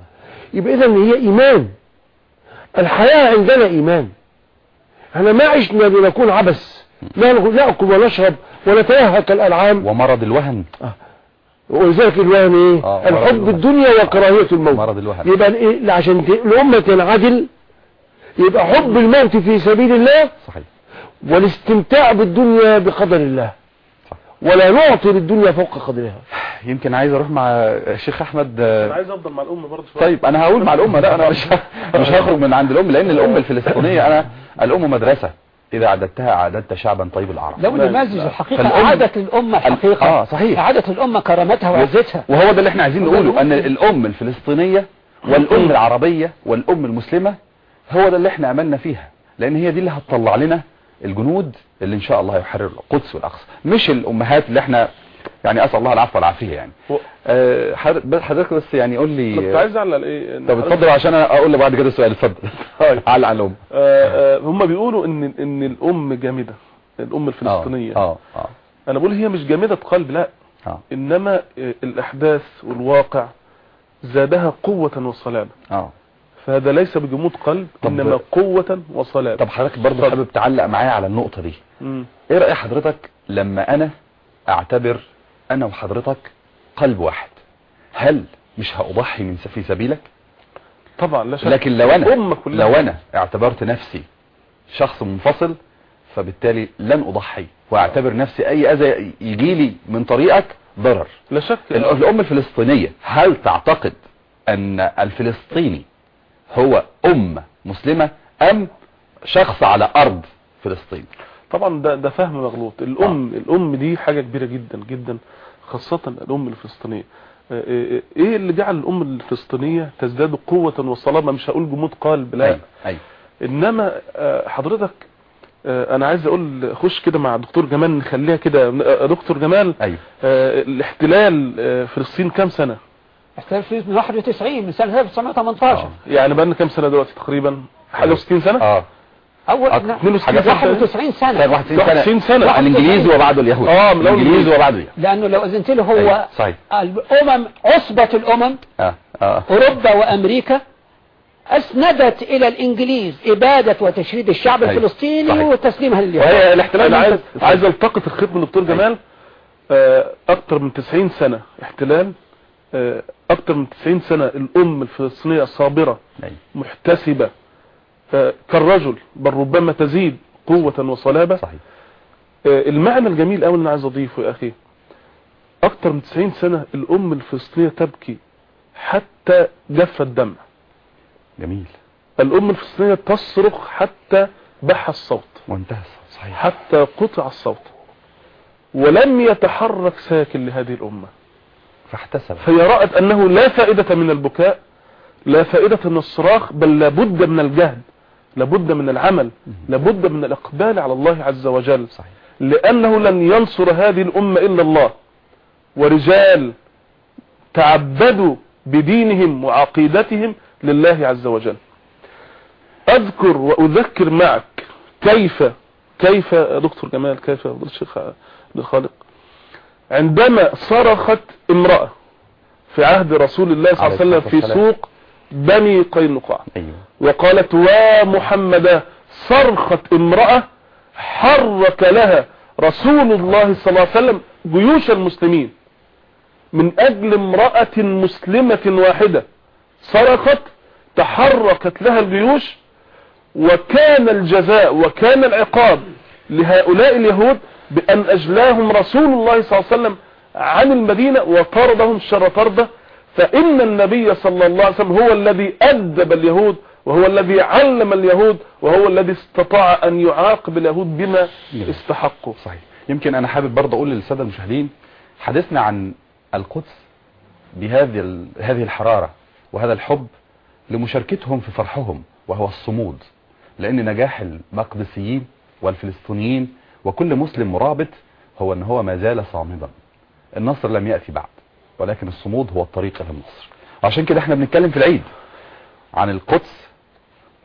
يبقى اذا هي إيمان. الحياة عندنا إيمان. إحنا ما عشنا لنكون عبث لا ناكل ونشرب ونتيهك الالعام ومرض الوهن ولذلك الوهن إيه؟ آه، الحب. الدنيا وكراهية الموت. مرض الوهن يبقى إيه؟ عشان الأمة تنعدل يبقى حب الموت في سبيل الله صحيح. والاستمتاع بالدنيا بقدر الله. ولا نعطي للدنيا فوق قدرها. يمكن عايز أروح مع الشيخ أحمد أنا عايز أفضل مع الأم برضه شوية. طيب أنا هقول مع الامه لا أنا مش مش هخرج من عند الأم لأن الأم الفلسطينية أنا الأم مدرسة. إذا أعددتها أعددت شعبا طيب الاعراق لو نماذج الحقيقة أعادت الأمة الحقيقة. آه، صحيح. أعادت الأمة كرامتها وعزتها. وهو ده اللي إحنا عايزين نقوله أن الممكن. الأم الفلسطينية والأم العربية والأم المسلمة هو ده اللي إحنا املنا فيها لأن هي دي اللي هتطلع لنا الجنود اللي إن شاء الله يحرروا القدس والأقصى. مش الأمهات اللي إحنا يعني أسأل الله العفو والعافية يعني. و- أه حضرتك بس يعني قول أنا كنت لي عايز أعلق إيه؟ طب حضرتك- اتفضل عشان أقول لك بعد كده السؤال. اتفضل. طيب. على على الأم. آه، آه، هم بيقولوا إن إن الأم جامدة الأم الفلسطينية. آه آه أنا بقول هي مش جامدة قلب لأ. آه. إنما آه، الأحداث والواقع زادها قوة وصلابة. آه. فهذا ليس بجمود قلب إنما قوة وصلابه طب حضرتك برضه. حابب تعلق معايا على النقطة دي. مم. إيه رأي حضرتك لما أنا أعتبر أنا وحضرتك قلب واحد؟ هل مش هأضحي من في سبيلك؟ طبعا لا شك. لكن لو أنا. لو أنا اعتبرت نفسي شخص منفصل فبالتالي لن أضحي وأعتبر نفسي أي أذى يجي لي من طريقك ضرر. لا شك. ال- الام الفلسطينية هل تعتقد أن الفلسطيني هو أمة مسلمة أم شخص على أرض فلسطين؟ طبعا ده ده فهم مغلوط. الام الأم دي حاجة كبيرة جدا جدا خاصة الأم الفلسطينية. آه، آه، إيه اللي جعل الأم الفلسطينية تزداد قوة وصلابة؟ مش هقول جمود قلب لا. أيوه أيوه. إنما آه، حضرتك آه، أنا عايز أقول خش كده مع دكتور جمال نخليها كده. آه، دكتور جمال آه، الاحتلال آه، فلسطين كام سنة؟ احتلال من 91 من سنة 1918 آه. يعني بقى لنا كام سنة دلوقتي تقريبا حاجة 60 سنة آه أول أكتر. نعم، 92 91 سنة 91 91 سنة. سنة الانجليز وبعده اليهود آه، من الانجليز الإنجليز. وبعده اليهود لأنه لو أذنت له هو أيوة، صحيح الأمم عصبة الأمم آه آه. أوروبا وأمريكا أسندت إلى الإنجليز إبادة وتشريد الشعب. الفلسطيني صحيح. وتسليمها لليهود وهي الاحتلال عايز عايز التقط الخيط من الدكتور جمال آه، أكتر من 90 سنة احتلال آه، أكتر من 90 سنة الأم الفلسطينية صابرة. محتسبة. آه، كالرجل بل ربما تزيد قوة وصلابة. صحيح. آه، المعنى الجميل قوي اللي أنا عايز أضيفه يا أخي أكتر من 90 سنة الأم الفلسطينية تبكي حتى جف الدمع. جميل. الأم الفلسطينية تصرخ حتى بح الصوت. وانتهى الصوت. صحيح. حتى قطع الصوت. ولم يتحرك ساكن لهذه الأمة. فاحتسب. فهي رأت أنه لا فائدة من البكاء لا فائدة من الصراخ بل لابد من الجهد لابد من العمل لابد من الإقبال على الله عز وجل. صحيح. لأنه لن ينصر هذه الأمة إلا الله. ورجال تعبدوا بدينهم وعقيدتهم لله عز وجل. أذكر وأذكر معك كيف كيف يا دكتور جمال كيف يا الشيخ عبد الخالق عندما صرخت امرأة في عهد رسول الله صلى الله عليه وسلم في سوق بني قينقاع. أيوه. وقالت ومحمدا صرخت امرأة حرك لها رسول الله صلى الله عليه وسلم جيوش المسلمين. من أجل امرأة مسلمة واحدة صرخت تحركت لها الجيوش وكان الجزاء وكان العقاب لهؤلاء اليهود بأن أجلاهم رسول الله صلى الله عليه وسلم عن المدينة وطردهم شر طردة فإن النبي صلى الله عليه وسلم هو الذي أدب اليهود وهو الذي علم اليهود وهو الذي استطاع أن يعاقب اليهود بما. استحقوا صحيح يمكن أنا حابب برضه أقول للساده المشاهدين حديثنا عن القدس بهذه هذه الحرارة وهذا الحب لمشاركتهم في فرحهم وهو الصمود لأن نجاح المقدسيين والفلسطينيين وكل مسلم مرابط هو إن هو ما زال صامدا. النصر لم يأتي بعد ولكن الصمود هو الطريق إلى النصر. عشان كده إحنا بنتكلم في العيد عن القدس.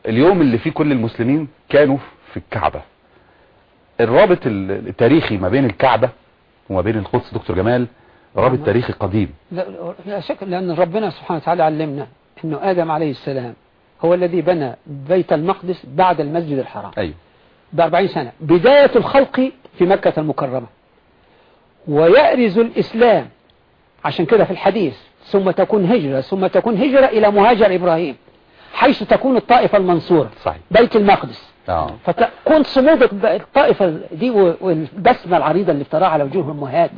اليوم اللي فيه كل المسلمين كانوا في الكعبة. الرابط ال- التاريخي ما بين الكعبة وما بين القدس دكتور جمال رابط تاريخي قديم. لا لا شك لأن ربنا سبحانه وتعالى علمنا أنه آدم عليه السلام هو الذي بنى بيت المقدس بعد المسجد الحرام. أيوه. بأربعين سنة. بداية الخلق في مكة المكرمة. ويأرز الإسلام عشان كده في الحديث ثم تكون هجرة ثم تكون هجرة إلى مهاجر إبراهيم حيث تكون الطائفة المنصورة صحيح. بيت المقدس. آه. فتكون صمود الطائفة دي والبسمة العريضة اللي افتراها على وجوه الأمهات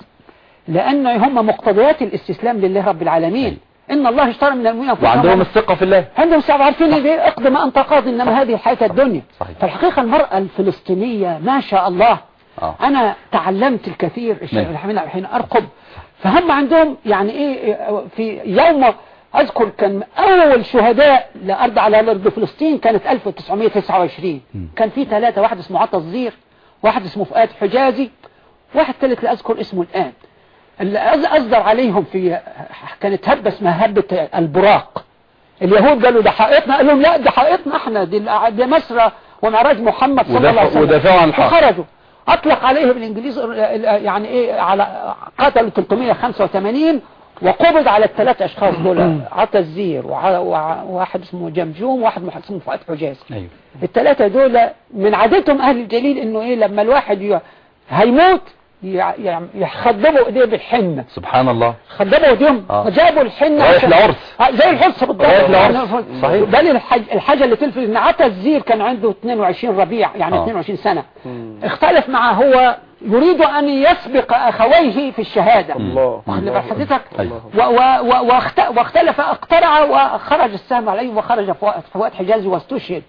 لأن هم مقتضيات الاستسلام لله رب العالمين. إن الله اشترى من المؤمنين وعندهم الثقة في الله. عندهم صعب عارفين دي اقض ما انت قاضي إنما هذه الحياة الدنيا. صحيح. فالحقيقة المرأة الفلسطينية ما شاء الله. آه. أنا تعلمت الكثير نعم. حين حين ارقب فهم عندهم يعني إيه في يوم أذكر كان أول شهداء لأرض على ارض فلسطين كانت 1929 كان في ثلاثة واحد اسمه عطا الزير واحد اسمه فؤاد حجازي واحد ثالث لا اذكر اسمه الآن. اللي أص- أصدر عليهم في كانت هبة اسمها هبة البراق. اليهود قالوا ده حائطنا قال لهم لا ده حائطنا إحنا. دي, دي مصر ومعراج محمد صلى الله عليه وسلم. ودافعوا عن الحق. فخرجوا أطلق عليهم الإنجليز يعني إيه على قتلوا 385 وقبض على الثلاث أشخاص دول. عطا الزير وواحد اسمه جمجوم وواحد واحد اسمه فؤاد حجاز. أيوه. الثلاثة دول من عادتهم أهل الجليل إنه إيه لما الواحد هيموت يخضبوا ايديه بالحنة. سبحان الله. خدموا إيديهم. آه. وجابوا الحنة رايح لعرس. آه، زي العرس بالضبط. رايح لعرس. صحيح. ده الحاجة اللي تلفت إن عطا الزير كان عنده 22 ربيع يعني آه. 22 سنة. اختلف مع هو يريد أن يسبق أخويه في الشهادة. الله. واخد الله. بال حضرتك واخت- واختلف اقترع وخرج السهم عليه وخرج فؤاد حجازي واستشهد.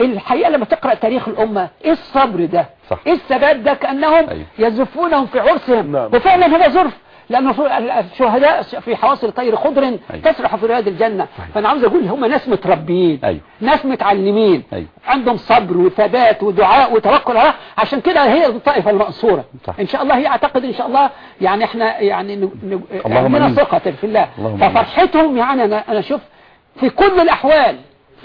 الحقيقة لما تقرأ تاريخ الأمة إيه الصبر ده صح. إيه الثبات ده كأنهم أيوة. يزفونهم في عرسهم نعم. وفعلا هو زرف لأنه في- الشهداء في حواصل طير خضر أيوة. تسرح في رياض الجنة فأنا عاوز أقول هم ناس متربيين أيوة. ناس متعلمين أيوة. عندهم صبر وثبات ودعاء وتوكل على الله عشان كده هي الطائفة المنصورة صح. إن شاء الله هي أعتقد إن شاء الله يعني إحنا يعني ن- ن- اللهم عندنا. ثقة في الله اللهم آمين. ففرحتهم يعني أنا أنا شوف في كل الأحوال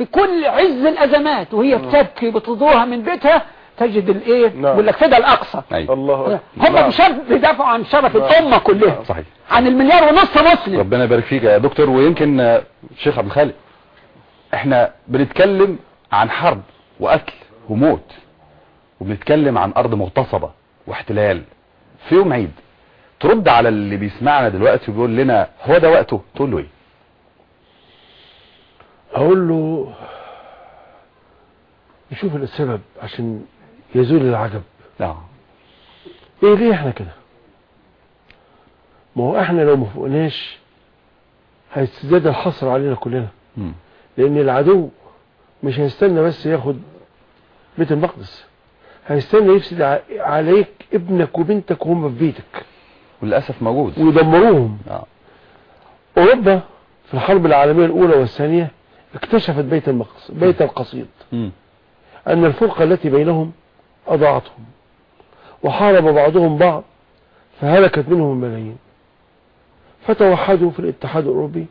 في كل عز الأزمات وهي بتبكي بتضوها من بيتها تجد الإيه؟ نعم. يقول لك فدا الأقصى. أيوه. الله. هم نعم. بشرط بيدافعوا عن شرف الأمة كلها. صحيح. عن المليار ونص مسلم. ربنا يبارك فيك يا دكتور. ويمكن الشيخ عبد الخالق إحنا بنتكلم عن حرب وقتل وموت وبنتكلم عن أرض مغتصبة واحتلال. في يوم عيد ترد على اللي بيسمعنا دلوقتي وبيقول لنا هو ده وقته؟ تقول له إيه؟ أقول له نشوف السبب عشان يزول العجب. آه إيه ليه إحنا كده؟ ما هو إحنا لو ما فوقناش هيزداد الحصر علينا كلنا. لأن العدو مش هيستنى بس ياخد بيت المقدس هيستنى يفسد عليك ابنك وبنتك وهم في بيتك. وللأسف موجود. ويدمروهم آه أوروبا في الحرب العالمية الأولى والثانية اكتشفت بيت المقدس بيت القصيد. أن الفرقة التي بينهم أضاعتهم. وحارب بعضهم بعض فهلكت منهم الملايين. فتوحدوا في الاتحاد الأوروبي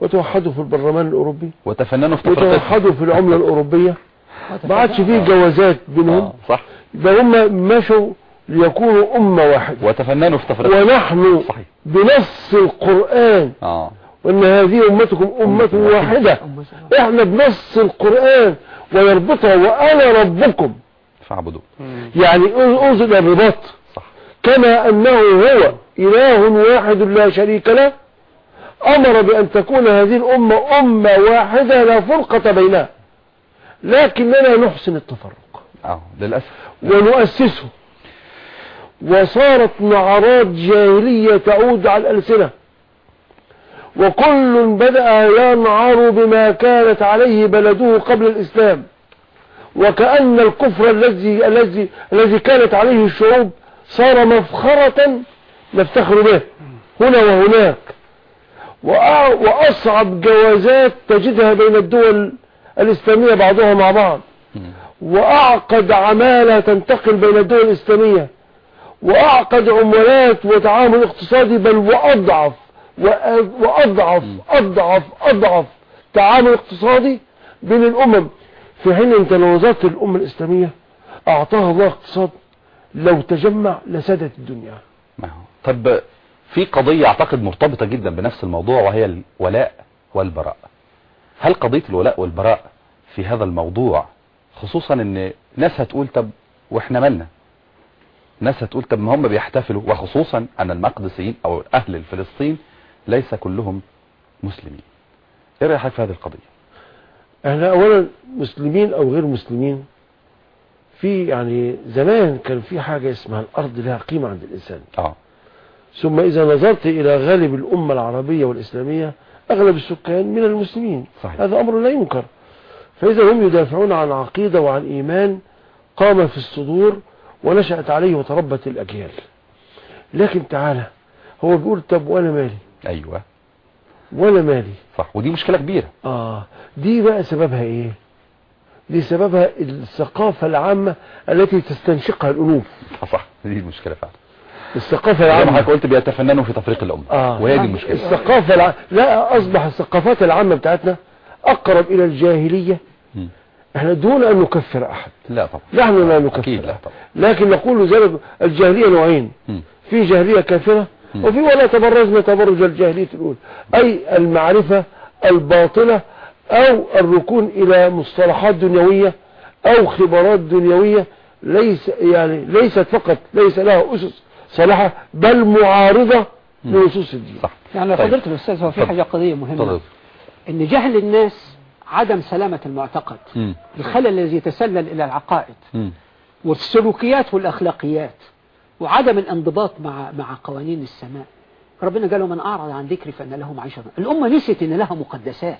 وتوحدوا في البرلمان الأوروبي وتفننوا في تفرقتهم وتوحدوا في العملة الأوروبية. ما عادش فيه جوازات بينهم. آه، صح. ده هم مشوا ليكونوا أمة واحدة. وتفننوا في تفرقتهم ونحن صحيح. بنص القرآن. آه. وإن هذه أمتكم أمة واحدة. إحنا بنص القرآن ويربطها وأنا ربكم فاعبدوا يعني انظر الرباط. كما أنه هو إله واحد لا شريك له أمر بأن تكون هذه الأمة أمة واحدة لا فرقة بينها. لكننا نحسن التفرق. آه للأسف. ونؤسسه. وصارت نعرات جاهلية تعود على الألسنة. وكل بدأ ينعر بما كانت عليه بلده قبل الإسلام. وكأن الكفر الذي الذي الذي كانت عليه الشعوب صار مفخرة نفتخر به. هنا وهناك. وأصعب جوازات تجدها بين الدول الإسلامية بعضها مع بعض. وأعقد عمالة تنتقل بين الدول الإسلامية. وأعقد عملات وتعامل اقتصادي بل وأضعف. وأضعف أضعف أضعف تعامل اقتصادي بين الأمم. في حين أنت لو نظرت الأمة الإسلامية أعطاها الله اقتصاد لو تجمع لسادت الدنيا. طب في قضية أعتقد مرتبطة جدا بنفس الموضوع وهي الولاء والبراء. هل قضية الولاء والبراء في هذا الموضوع خصوصا إن ناس هتقول طب وإحنا مالنا؟ ناس هتقول طب ما هم بيحتفلوا وخصوصا أن المقدسيين أو أهل الفلسطين ليس كلهم مسلمين. إيه رأيك في هذه القضية؟ إحنا اولا مسلمين أو غير مسلمين؟ في يعني زمان كان في حاجة اسمها الأرض لها قيمة عند الإنسان. آه. ثم إذا نظرت إلى غالب الأمة العربية والإسلامية أغلب السكان من المسلمين. صحيح. هذا أمر لا ينكر. فإذا هم يدافعون عن عقيدة وعن إيمان قام في الصدور ونشأت عليه وتربت الأجيال. لكن تعالى هو بيقول طب وأنا مالي؟ أيوه. وأنا مالي. صح ودي مشكلة كبيرة. آه دي بقى سببها إيه؟ دي سببها الثقافة العامة التي تستنشقها الأنوف آه، صح دي المشكلة فعلا. الثقافة زي ما العامة. حضرتك قلت بيتفننوا في تفريق الأمة. آه. وهي دي المشكلة. الثقافة الع... لا أصبح الثقافات العامة بتاعتنا أقرب إلى الجاهلية. مم. إحنا دون أن نكفر أحد. لا طبعا. نحن لا نكفر أكيد لا. طبعا. لكن نقول ذلك الجاهلية نوعين. مم. في جاهلية كافرة. وفي ولا تبرزنا تبرج الجاهلية الأولى أي المعرفة الباطلة أو الركون إلى مصطلحات دنيوية أو خبرات دنيوية ليس يعني ليست فقط ليس لها أسس صالحة بل معارضة لنصوص الدين صح يعني طيب. فضلت الأستاذ هو في. حاجة قضية مهمة اتفضل. إن جهل الناس عدم سلامة المعتقد مم. الخلل الذي يتسلل إلى العقائد مم. والسلوكيات والأخلاقيات وعدم الانضباط مع مع قوانين السماء. ربنا قال من أعرض عن ذكري فإن له معيشة الأمة نسيت إن لها مقدسات.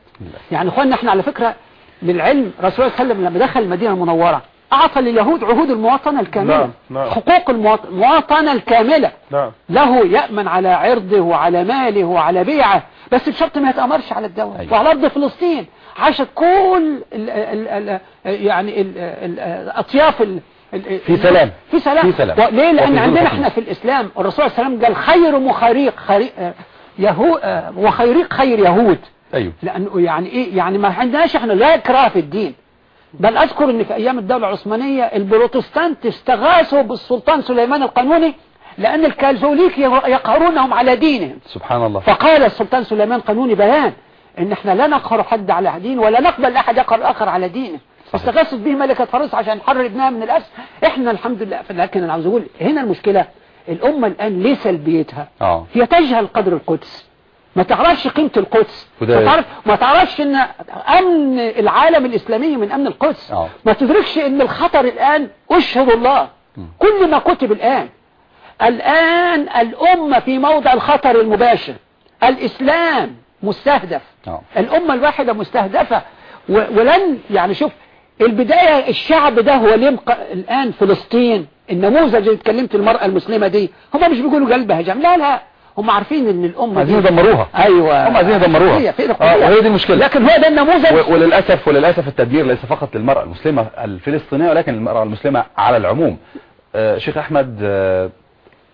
يعني أخواننا إحنا على فكرة للعلم رسول الله صلى الله عليه وسلم لما دخل المدينة المنورة أعطى لليهود عهود المواطنة الكاملة. نعم، نعم. حقوق المواط- المواطنة الكاملة. نعم. له يأمن على عرضه وعلى ماله وعلى بيعه بس بشرط ما يتأمرش على الدولة. أيوة. وعلى أرض فلسطين عاشت كل ال ال ال يعني ال ال أطياف ال ال- في سلام. في سلام. في سلام. ليه؟ لأن عندنا. إحنا في الإسلام الرسول صلى الله عليه وسلم قال خير مخاريق خريق آه، يهو آه، وخيريق خير يهود. أيوه. لأنه يعني إيه؟ يعني ما عندناش إحنا لا إكراه في الدين. بل أذكر أن في أيام الدولة العثمانية البروتستانت استغاثوا بالسلطان سليمان القانوني لأن الكاثوليك يقهرونهم على دينهم. سبحان الله. فقال السلطان سليمان قانوني بيان إن إحنا لا نقهر حد على دينه ولا نقبل أحد يقهر اخر على دينه. استغاثت به ملكة فرنسا عشان نحرر ابنها من الاسر إحنا الحمد لله. لكن أنا عاوز أقول هنا المشكلة الأمة الآن ليه سلبيتها آه. هي تجهل قدر القدس. ما تعرفش قيمة القدس. ما, تعرف ما تعرفش إن أمن العالم الإسلامي من أمن القدس. آه. ما تدركش إن الخطر الآن أشهد الله. كل ما كتب الآن. الآن الأمة في موضع الخطر المباشر. الإسلام مستهدف. آه. الأمة الواحدة مستهدفة. ولن يعني شوف البداية الشعب ده هو ليه مق- الآن فلسطين. النموذج اللي اتكلمت المرأة المسلمة دي هم مش بيقولوا قلبها هجم. لا لا. هم عارفين إن الأمة عايزين يدمروها. أيوه. هم عايزين يدمروها. آه وهي دي المشكلة. لكن هو ده النموذج. و- وللأسف وللأسف التدمير ليس فقط للمرأة المسلمة الفلسطينية ولكن المرأة المسلمة على العموم. آه، شيخ أحمد آه،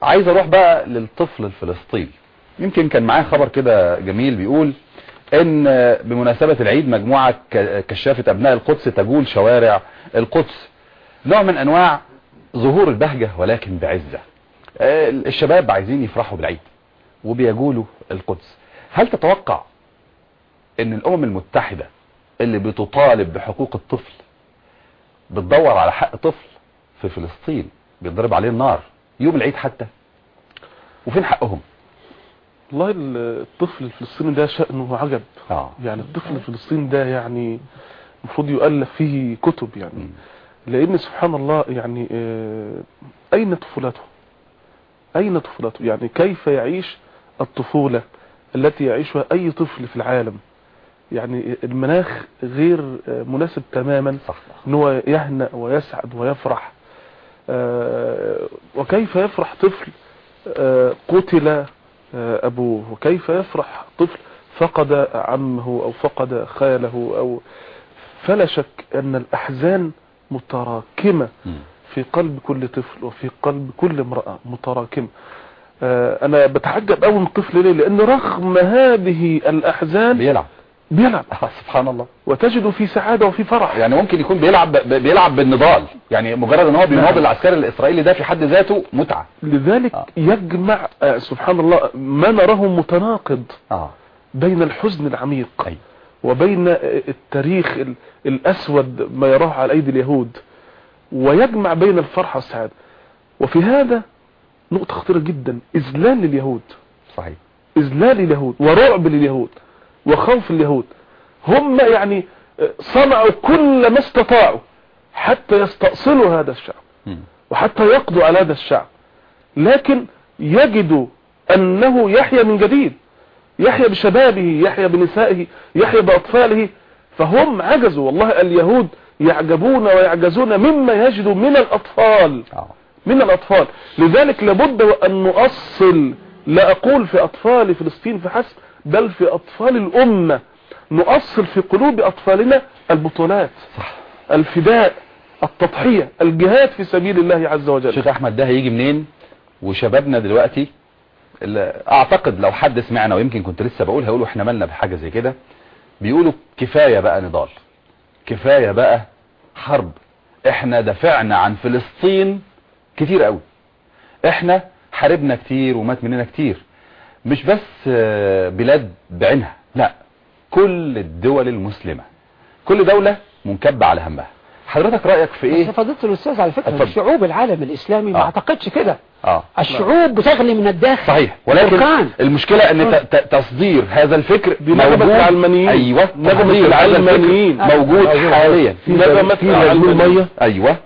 عايز أروح بقى للطفل الفلسطيني. يمكن كان معاه خبر كده جميل بيقول إن بمناسبة العيد مجموعة كشافة أبناء القدس تجول شوارع القدس. نوع من أنواع ظهور البهجة ولكن بعزة. الشباب عايزين يفرحوا بالعيد وبيجولوا القدس. هل تتوقع إن الأمم المتحدة اللي بتطالب بحقوق الطفل بتدور على حق طفل في فلسطين بيضرب عليه النار يوم العيد حتى؟ وفين حقهم؟ والله الطفل الفلسطيني ده شأنه عجب. آه. يعني الطفل الفلسطيني ده يعني المفروض يؤلف فيه كتب يعني. لأن سبحان الله يعني آه، أين طفولته؟ أين طفولته؟ يعني كيف يعيش الطفولة التي يعيشها أي طفل في العالم؟ يعني المناخ غير آه، مناسب تماما إن هو يهنأ ويسعد ويفرح. آه، وكيف يفرح طفل آه، قتل آه، أبوه وكيف يفرح طفل فقد عمه أو فقد خاله أو فلا شك أن الأحزان متراكمة. في قلب كل طفل وفي قلب كل امرأة متراكمة. آه، أنا بتعجب أوي من الطفل ليه؟ لأن رغم هذه الأحزان بيلعب. بيلعب. آه، سبحان الله. وتجد في سعادة وفي فرح. يعني ممكن يكون بيلعب ب- بيلعب بالنضال. يعني مجرد إن هو بيناضل العسكري الإسرائيلي ده في حد ذاته متعة. لذلك آه. يجمع آه، سبحان الله ما نراه متناقض آه. بين الحزن العميق أي. وبين آه، التاريخ ال- الأسود ما يراه على أيدي اليهود. ويجمع بين الفرحة والسعادة. وفي هذا نقطة خطيرة جدا. إذلال لليهود صحيح. إذلال لليهود ورعب لليهود. وخوف اليهود. هم يعني آه، صنعوا كل ما استطاعوا حتى يستأصلوا هذا الشعب. وحتى يقضوا على هذا الشعب. لكن يجدوا أنه يحيا من جديد. يحيا بشبابه يحيا بنسائه يحيا بأطفاله. فهم عجزوا والله اليهود يعجبون ويعجزون مما يجدوا من الأطفال. آه. من الأطفال. لذلك لابد أن نؤصل لا أقول في أطفال فلسطين فحسب بل في أطفال الأمة نؤصل في قلوب أطفالنا البطولات صح. الفداء التضحية الجهاد في سبيل الله عز وجل. شيخ أحمد ده هيجي منين؟ وشبابنا دلوقتي أعتقد لو حد سمعنا ويمكن كنت لسه بقول هيقولوا إحنا مالنا بحاجة زي كده بيقولوا كفاية بقى نضال كفاية بقى حرب. إحنا دافعنا عن فلسطين كتير قوي. إحنا حاربنا كتير ومات مننا كتير. مش بس آه، بلاد بعينها لا. كل الدول المسلمة كل دولة منكبة على همها. حضرتك رأيك في بس إيه فضيلة الأستاذ على فكرة اتفضل. الشعوب العالم الإسلامي ما آه. أعتقدش كده. آه. الشعوب بتغلي من الداخل. صحيح. ولكن بركان. المشكلة إن ت- ت- تصدير هذا الفكر موجود. العلمانيين. أيوه. تصدير العلمانيين. موجود آه. حاليا. في نغمة العلمانيين. ميه أيوه.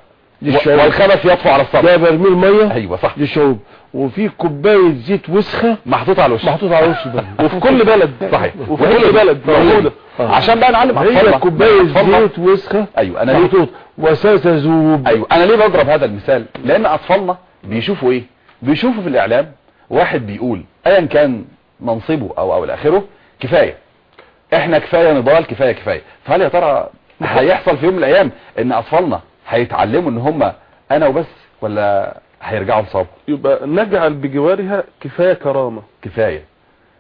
والخبث يطفو على الصدر ده برميل ميه أيوه صح. للشعوب. وفي كوباية زيت وسخة محطوط على الوش. محطوط على وش البرميل وفي كل بلد. صحيح. وفي كل بلد. موجودة. عشان بقى نعلم. اطفالنا كوباية. زيت وسخة أيوه أنا ليه وستذوب أيوه أنا ليه بضرب هذا المثال؟ لأن أطفالنا بيشوفوا إيه؟ بيشوفوا في الإعلام واحد بيقول ايا كان منصبه أو أو الآخره كفاية. إحنا كفاية نضال كفاية كفاية. فهل يا ترى هيحصل في يوم من الأيام إن أطفالنا هيتعلموا إن هم أنا وبس ولا هيرجعوا لصابه يبقى نجعل بجوارها كفاية كرامة. كفاية.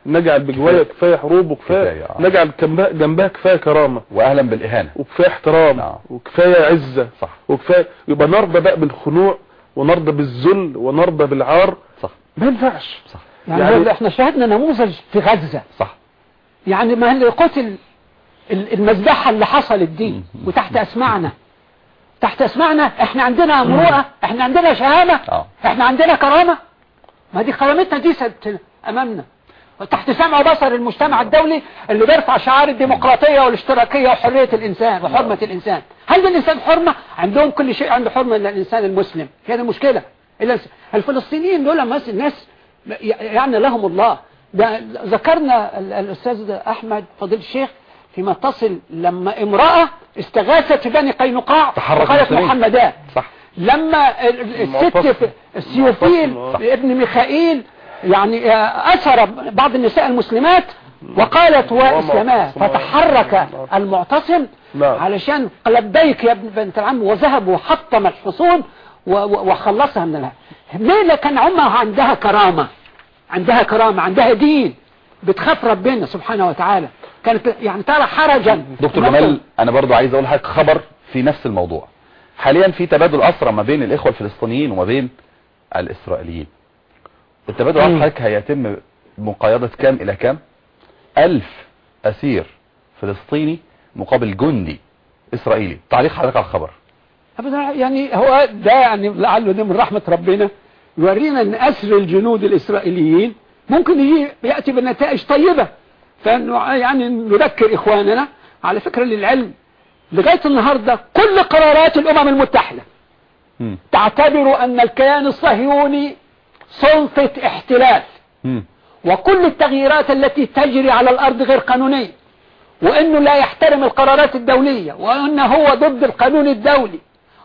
نجعل بجوايا كفاية. حروب وكفاية كفاية، آه. نجعل جنبها, كفاية كرامة. واهلا بالإهانة. وكفاية احترام. آه. وكفاية عزة. صح. وكفاية يبقى نرضى بقى بالخنوع ونرضى بالذل ونرضى بالعار. صح. ما ينفعش. صح. يعني, يعني- إحنا شاهدنا نموذج في غزة. صح. يعني ما اللي قتل ال- المذبحة اللي حصلت دي وتحت اسمعنا تحت اسمعنا إحنا عندنا مروءة إحنا عندنا شهامة آه. إحنا عندنا كرامة. ما دي كرامتنا دي أمامنا. وتحت سمع وبصر المجتمع الدولي اللي بيرفع شعار الديمقراطية والاشتراكية وحرية الإنسان وحرمة الإنسان. هل الإنسان حرمة؟ عندهم كل شيء عنده حرمة الا الإنسان المسلم. هي دي المشكلة. إلا الفلسطينيين دول مس- ناس يعني لهم الله. ده ذكرنا ال- الأستاذ أحمد فضيل الشيخ فيما تصل لما امرأة استغاثت في بني قينقاع وقالت. محمدات صح لما ال- ال- الست السيوفيل. ابن ميخائيل يعني آه، أسر بعض النساء المسلمات وقالت وإسلاماه معتصم. فتحرك المعتصم. علشان لبيك يا ابن بنت العم وذهب وحطم الحصون وخلصها من الها ليه لا كان عمها عندها كرامة عندها كرامة عندها دين بتخاف ربنا سبحانه وتعالى كانت يعني ترى حرجا. دكتور جمال أنا برضو عايز أقول لحضرتك خبر في نفس الموضوع. حاليا في تبادل اسرى ما بين الإخوة الفلسطينيين وما بين الإسرائيليين. التبادل. حضرتك هيتم مقايضة كام إلى كام؟ ألف أسير فلسطيني مقابل جندي إسرائيلي. تعليق حضرتك على الخبر. يعني هو ده يعني لعله ده من رحمة ربنا. يورينا إن أسر الجنود الإسرائيليين ممكن يجي يأتي بنتائج طيبة. فانه يعني نذكر إخواننا على فكرة للعلم لغاية النهاردة كل قرارات الأمم المتحدة مم. تعتبر أن الكيان الصهيوني سلطة احتلال مم. وكل التغييرات التي تجري على الأرض غير قانونية وأنه لا يحترم القرارات الدولية وأنه هو ضد القانون الدولي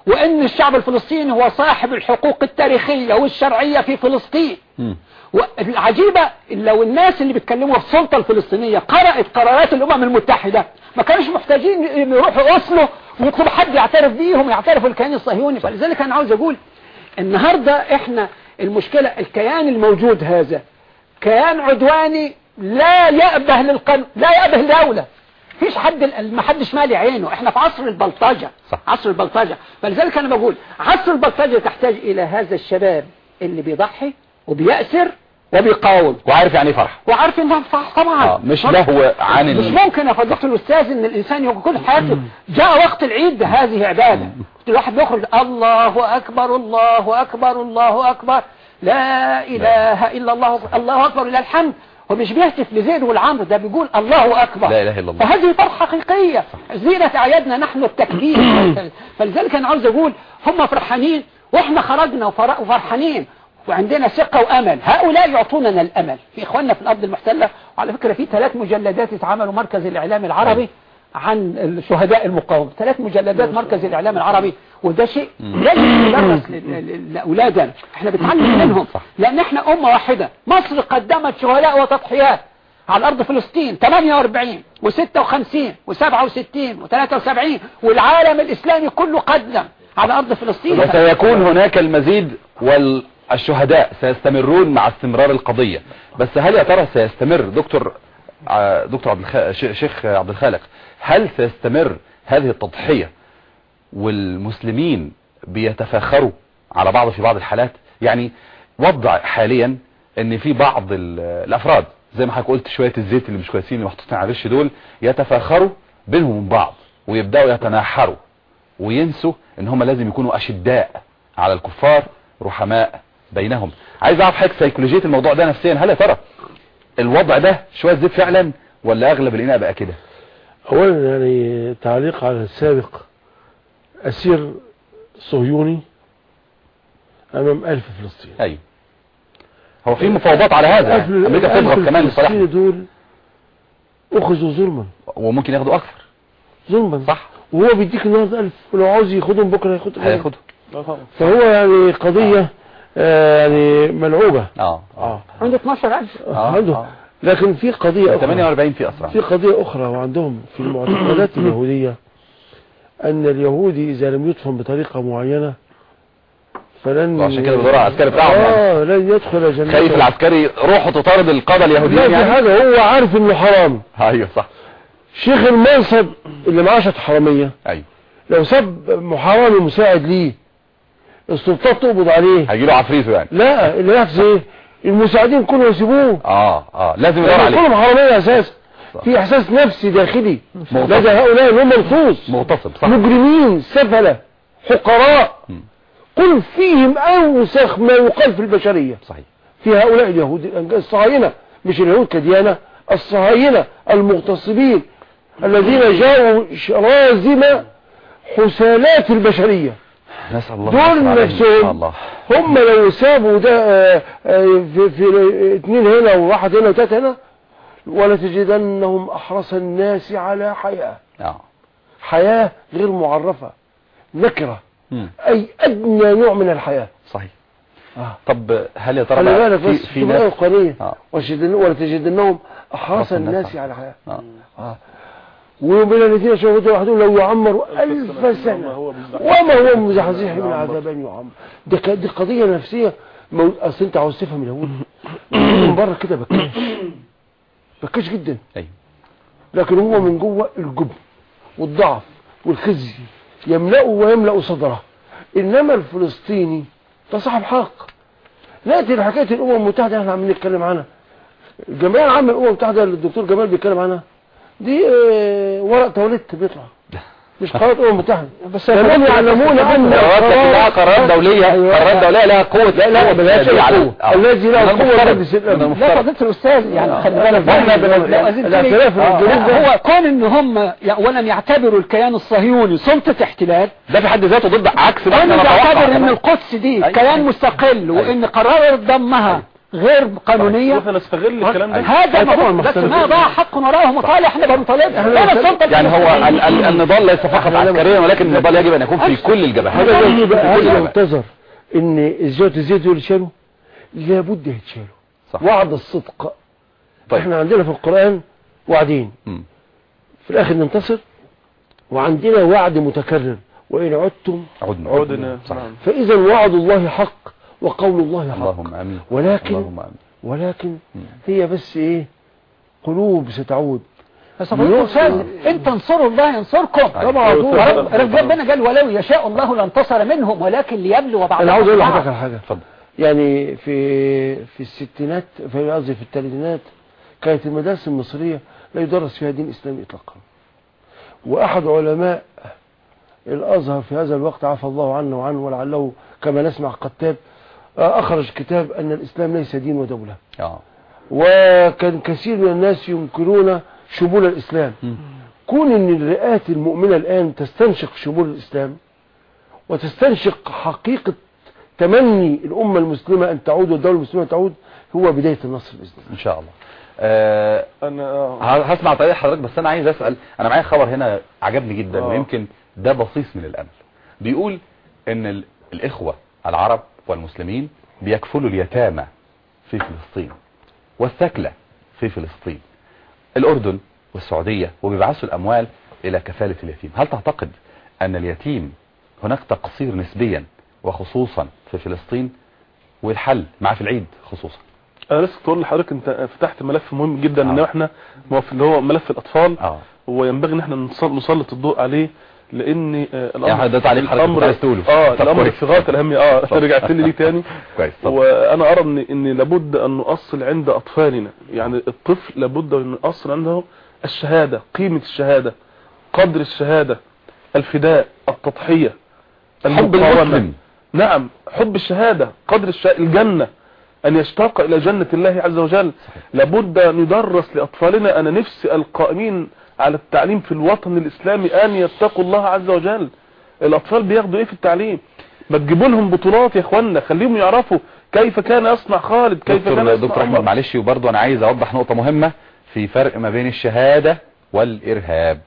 وأن الشعب الفلسطيني هو صاحب الحقوق التاريخية والشرعية في فلسطين مم. والعجيبة لو الناس اللي بيتكلموا في السلطة الفلسطينية قرأت قرارات الأمم المتحدة ما كانوش محتاجين يروحوا أصله ويطلبوا حد يعترف بيهم يعترف الكيان الصهيوني. فلذلك أنا عاوز أقول النهاردة إحنا المشكلة الكيان الموجود هذا كيان عدواني لا يأبه للقانون لا يأبه لدولة فيش حد ما حدش مالي عينه. إحنا في عصر البلطجة. صح. عصر البلطجة. فلذلك أنا بقول عصر البلطجة تحتاج إلى هذا الشباب اللي بيضحي وبيأسر وبيقاوم. وعارف يعني إيه فرح. وعارف انها صح طبعا. آه، مش لهو عن مش ممكن يا فضيلة الأستاذ إن الإنسان يكون كل حياته جاء وقت العيد هذه عبادة الواحد بيخرج الله أكبر الله أكبر الله أكبر. لا إله إلا الله الله أكبر لله الحمد. هو مش بيهتف لزيد والعمر ده بيقول الله أكبر. لا إله إلا الله. فهذه فرحة حقيقية. زينة أعيادنا نحن التكبير. فلذلك أنا عاوز أقول هم فرحانين وإحنا خرجنا وفر- وفرحانين. وعندنا ثقة وأمل. هؤلاء يعطوننا الأمل. في إخواننا في الأرض المحتلة وعلى فكرة في ثلاث مجلدات اتعملوا مركز الإعلام العربي عن شهداء المقاومة. ثلاث مجلدات مركز الإعلام العربي. وده شيء يجب يدرس لأولادنا إحنا بنتعلم منهم. لأن إحنا أمة واحدة. مصر قدمت شهداء وتضحيات على أرض فلسطين. 48 و56 و67 و73 والعالم الإسلامي كله قدم على أرض فلسطين. وسيكون هناك المزيد والشهداء سيستمرون مع استمرار القضية. بس هل يا ترى سيستمر دكتور دكتور عبد الخ... ش- شيخ عبد الخالق هل سيستمر هذه التضحية والمسلمين بيتفاخروا على بعض في بعض الحالات؟ يعني وضع حاليا إن في بعض ال- الأفراد زي ما حضرتك قلت شوية الزيت اللي مش كويسين اللي محطوطين على الوش دول يتفاخروا بينهم وبين بعض ويبدأوا يتناحروا وينسوا إن هم لازم يكونوا أشداء على الكفار رحماء بينهم. عايز أعرف حضرتك سيكولوجيه الموضوع ده نفسيا هل يا ترى الوضع ده شوية زيت فعلا ولا أغلب الإناء بقى كده؟ اولا يعني تعليق على السابق أسير صهيوني أمام ألف فلسطيني أيوه. هو في مفاوضات على هذا؟ يعني. أمريكا ألف تضغط كمان لصالحهم دول أخذوا ظلما. وممكن ياخدوا أكثر. ظلما. صح. وهو بيديك النهارده ألف ولو عاوز ياخدهم بكرة ياخدهم طبعا. فهو يعني قضية آه. يعني ملعوبة. آه. آه. عنده 12000 آه. عنده آه. لكن في قضية أخرى. 48 في أسرع. في قضية أخرى وعندهم في المعتقدات اليهودية أن اليهودي إذا لم يدفن بطريقة معينة فلن وعشان كده بيدور على العسكري بتاعهم يعني. آه لن يدخل جنة. خايف العسكري روحه تطارد القادة اليهوديين يعني؟ حاجة هو عارف إنه حرام. أيوه صح. شيخ المنصب اللي معاه شهادة حرامية أيوه. لو ساب محرمي مساعد ليه السلطات تقبض عليه. هيجي له عفريته يعني لا اللي يحصل إيه؟ المساعدين كلهم يسيبوه. آه آه لازم يدور عليه. كلهم حرامية أساسا. في إحساس نفسي داخلي. مغتصب. لدى هؤلاء اللي هم لصوص مغتصب صح. مجرمين سفلة حقراء. قل فيهم اوسخ ما يقال في البشرية. صحيح. في هؤلاء اليهود الصهاينة. مش اليهود كديانة الصهاينة المغتصبين. الذين جاءوا شرازم حسالات البشرية. نسأل الله دول. نفسهم. هم لو سابوا ده آه، آه، في, في اتنين هنا وواحد هنا وتلات هنا ولتجدنهم أحرص الناس على حياة آه حياة غير معرفة نكرة مم. أي أدنى نوع من الحياة صحيح آه. طب هل يا ترى خلي بالك في بس في في ناس وشدن- ولتجدنهم أحرص احرص الناس على- حياة آه آه. ومن الذين شهدوا وحدهم لو يعمروا ألف سنة. وما هو مزحزح من عذاب أن يعمر. دي, دي قضية نفسية. مو... أصل أنت عاوز تفهم اليهود من بره كده بكاش بكاش جدا. أيوه لكن هو من جوه الجبن والضعف والخزي. يملأه ويملأ صدره. إنما الفلسطيني ده صاحب حق. نأتي لحكاية الأمم المتحدة إحنا عمالين نتكلم عنها. الجمعية العامة للأمم المتحدة اللي الدكتور جمال بيتكلم عنها. دي آه، ورق توليت بيطلع. مش قرارات الأمم المتحدة بس لم يعلمون أن قرارات قرارات دولية. أيوة. قرارات دولية لها قوة لا لا بلاش آه. الذي له الأمن لا المفترض. فضيلة الأستاذ يعني خلي بالك. إحنا الاعتراف آه، هو كون إن هم ولم يعتبروا الكيان الصهيوني سلطة احتلال ده في حد ذاته ضد عكس ما نتوقع بيعتبر إن كمان. القدس دي أيوة. كيان مستقل وإن قرار ضمها غير قانونية. إحنا نستغل الكلام ده. هذا طبعاً ما بس. ما ضاع حق وراءه مطالع إحنا بنطالبها السلطة يعني هو ال- ال- النضال ليس فقط عسكريا ولكن النضال يجب أن يكون في كل الجبهات. هذا. ينتظر أن الزيوت الزيت دول يتشالوا لابد يتشالوا. وعد الصدق. طيب. إحنا عندنا في القرآن وعدين. في الآخر ننتصر؟ وعندنا وعد متكرر. وإن عدتم عدنا. نعم. فإذا وعد الله حق. وقول الله حق. اللهم آمين. ولكن اللهم آمين. ولكن هي بس إيه؟ قلوب ستعود. انت انصروا الله ينصركم. طبعا. ورب- ربنا قال ولو يشاء الله لانتصر منهم ولكن ليبلو بعضهم أنا عاوز أقول. لحضرتك على حاجة. اتفضل. يعني في في الستينات في قصدي في الثلاثينات كانت المدارس المصرية لا يدرس فيها دين إسلامي إطلاقا. وأحد علماء الأزهر في هذا الوقت عفى الله عنه وعنه ولعله كما نسمع قتاب آه، أخرج كتاب أن الإسلام ليس دين ودولة. آه. وكان كثير من الناس ينكرون شمول الإسلام. كون أن الرئات المؤمنة الآن تستنشق شمول الإسلام وتستنشق حقيقة تمني الأمة المسلمة أن تعود والدولة المسلمة أن تعود هو بداية النصر بإذن الله. إن شاء الله. آه آه. ه- هسمع طريق حضرتك بس أنا عايز أسأل أنا معايا خبر هنا عجبني جدا آه. ويمكن ده بصيص من الأمل. بيقول إن ال- الإخوة العرب والمسلمين بيكفلوا اليتامى في فلسطين والثكلى في فلسطين الأردن والسعودية وبيبعثوا الأموال إلى كفالة اليتيم. هل تعتقد أن اليتيم هناك تقصير نسبيا وخصوصا في فلسطين؟ والحل مع في العيد خصوصا. أنا لسه تقول لحضرتك أنت فتحت ملف مهم جدا إن آه. إحنا موف- اللي هو ملف الأطفال. آه. وينبغي إن إحنا نسلط الضوء عليه لأن آه، يعني ده تعليق حضرتك عايز تقوله. آه الأمر. في غايه الاهميه آه طب. رجعت لي ليه تاني كويس وأنا أرى إن إن لابد أن نؤصل عند أطفالنا يعني الطفل لابد أن نؤصل عنده الشهادة قيمة الشهادة قدر الشهادة الفداء التضحية حب. المسلم نعم حب الشهادة قدر الش... الجنة أن يشتاق إلى جنة الله عز وجل لابد أن يدرس لأطفالنا أنا نفسي القائمين على التعليم في الوطن الإسلامي أن يتقوا الله عز وجل. الأطفال بياخدوا إيه في التعليم؟ ما تجيبوا لهم بطولات يا إخوانا خليهم يعرفوا كيف كان يصنع خالد كيف كان دكتور يصنع دكتور أحمد. معلش وبرضه أنا عايز أوضح نقطة مهمة في فرق ما بين الشهادة والإرهاب.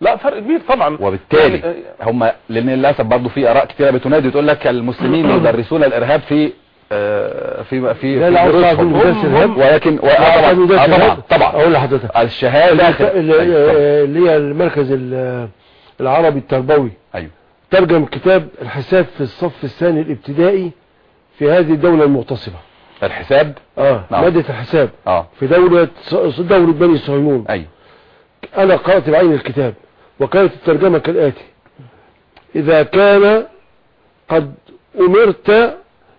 لا فرق كبير طبعا. وبالتالي يعني- هم لأن للأسف برضه في آراء كتيرة بتنادي تقول لك المسلمين يدرسون الإرهاب في آه، في في لا في لا؟ ولكن لا، آه، طبعا آه، طبعا؟ طبعا. أقول لحضرتك. الشهادة اللي- اللي اللي هي المركز ال- العربي التربوي. أيوه. ترجم كتاب الحساب في الصف الثاني الابتدائي في هذه الدولة المغتصبة. الحساب؟ آه نعم. مادة الحساب. آه. في دولة دولة بني صهيون. أيوه أنا قرأت بعين الكتاب وكانت الترجمة كالآتي. إذا كان قد أمرت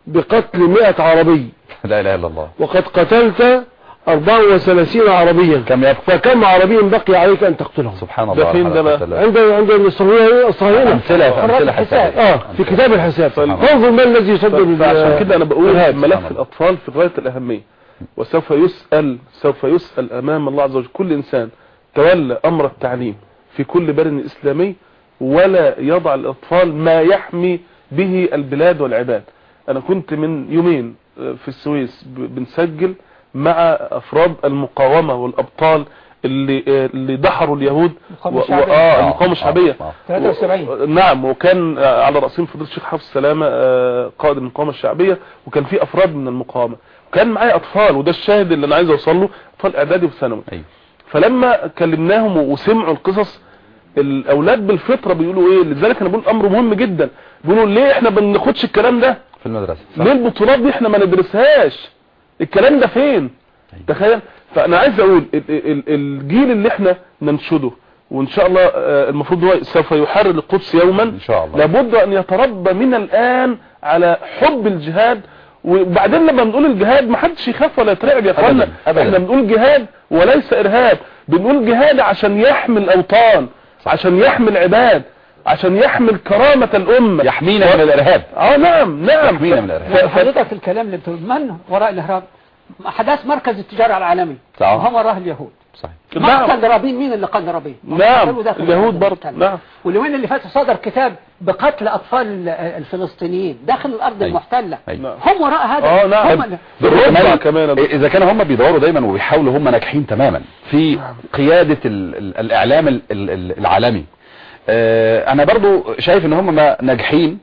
بقتل مئة عربي. لا إله إلا الله. وقد قتلت 34 عربيا. كم يبقى؟ فكم عربي بقي عليك أن تقتلهم؟ سبحان الله. ده فين ده بقى؟ الحمد عند عند الصهيونية الصهيونة امثله أمثلة حساب آه في كتاب الحساب. فانظر ما الذي يصدر ف- فعشان كده أنا بقول. ملف. الأطفال في غاية الأهمية. وسوف يسأل سوف يسأل أمام الله عز وجل كل إنسان تولى أمر التعليم في كل بلد إسلامي ولا يضع الأطفال ما يحمي به البلاد والعباد. أنا كنت من يومين آه، في السويس بنسجل مع أفراد المقاومة والأبطال اللي آه، اللي دحروا اليهود المقاومة و- و- الشعبية. آه المقاومة الشعبية. آه. 73 نعم وكان آه، على رأسهم فضيلة الشيخ حافظ سلامة آه، قائد المقاومة الشعبية وكان في أفراد من المقاومة. وكان معايا أطفال وده الشاهد اللي أنا عايز أوصل له أطفال إعدادي وثانوي. أيوه. فلما كلمناهم وسمعوا القصص الأولاد بالفطرة بيقولوا إيه لذلك أنا بقول أمر مهم جدا. بيقولوا ليه إحنا ما بناخدش الكلام ده؟ في المدرسة. صح. ليه البطولات دي إحنا ما ندرسهاش. الكلام ده فين؟ تخيل. فأنا عايز أقول ال- ال- الجيل اللي إحنا ننشده وإن شاء الله آه، المفروض هو سوف يحرر القدس يوما. إن شاء الله. لابد أن يتربى من الآن على حب الجهاد. وبعدين لما بنقول الجهاد ما حدش يخاف ولا يترعب يا أخوانا. إحنا بنقول جهاد وليس إرهاب. بنقول جهاد عشان يحمي الأوطان عشان يحمي العباد. عشان يحمي كرامة الأمة يحمينا من الإرهاب آه نعم نعم يحمينا من الإرهاب حضرتك الكلام اللي بتقول من وراء الإهراب أحداث مركز التجارة العالمي صح. وهم وراء اليهود صحيح نعم. مقتل رابين مين اللي قتل رابين نعم. اليهود برضه. نعم. واليومين اللي فاتوا صدر كتاب بقتل أطفال ال- الفلسطينيين داخل الأرض أيوة. المحتلة. نعم. هم وراء هذا آه نعم هم بالرفع كمان. إذا كانوا هم بيدوروا دايما وبيحاولوا هم ناجحين تماما في قيادة ال ال الإعلام ال ال العالمي أنا برضو شايف إن هم ما ناجحين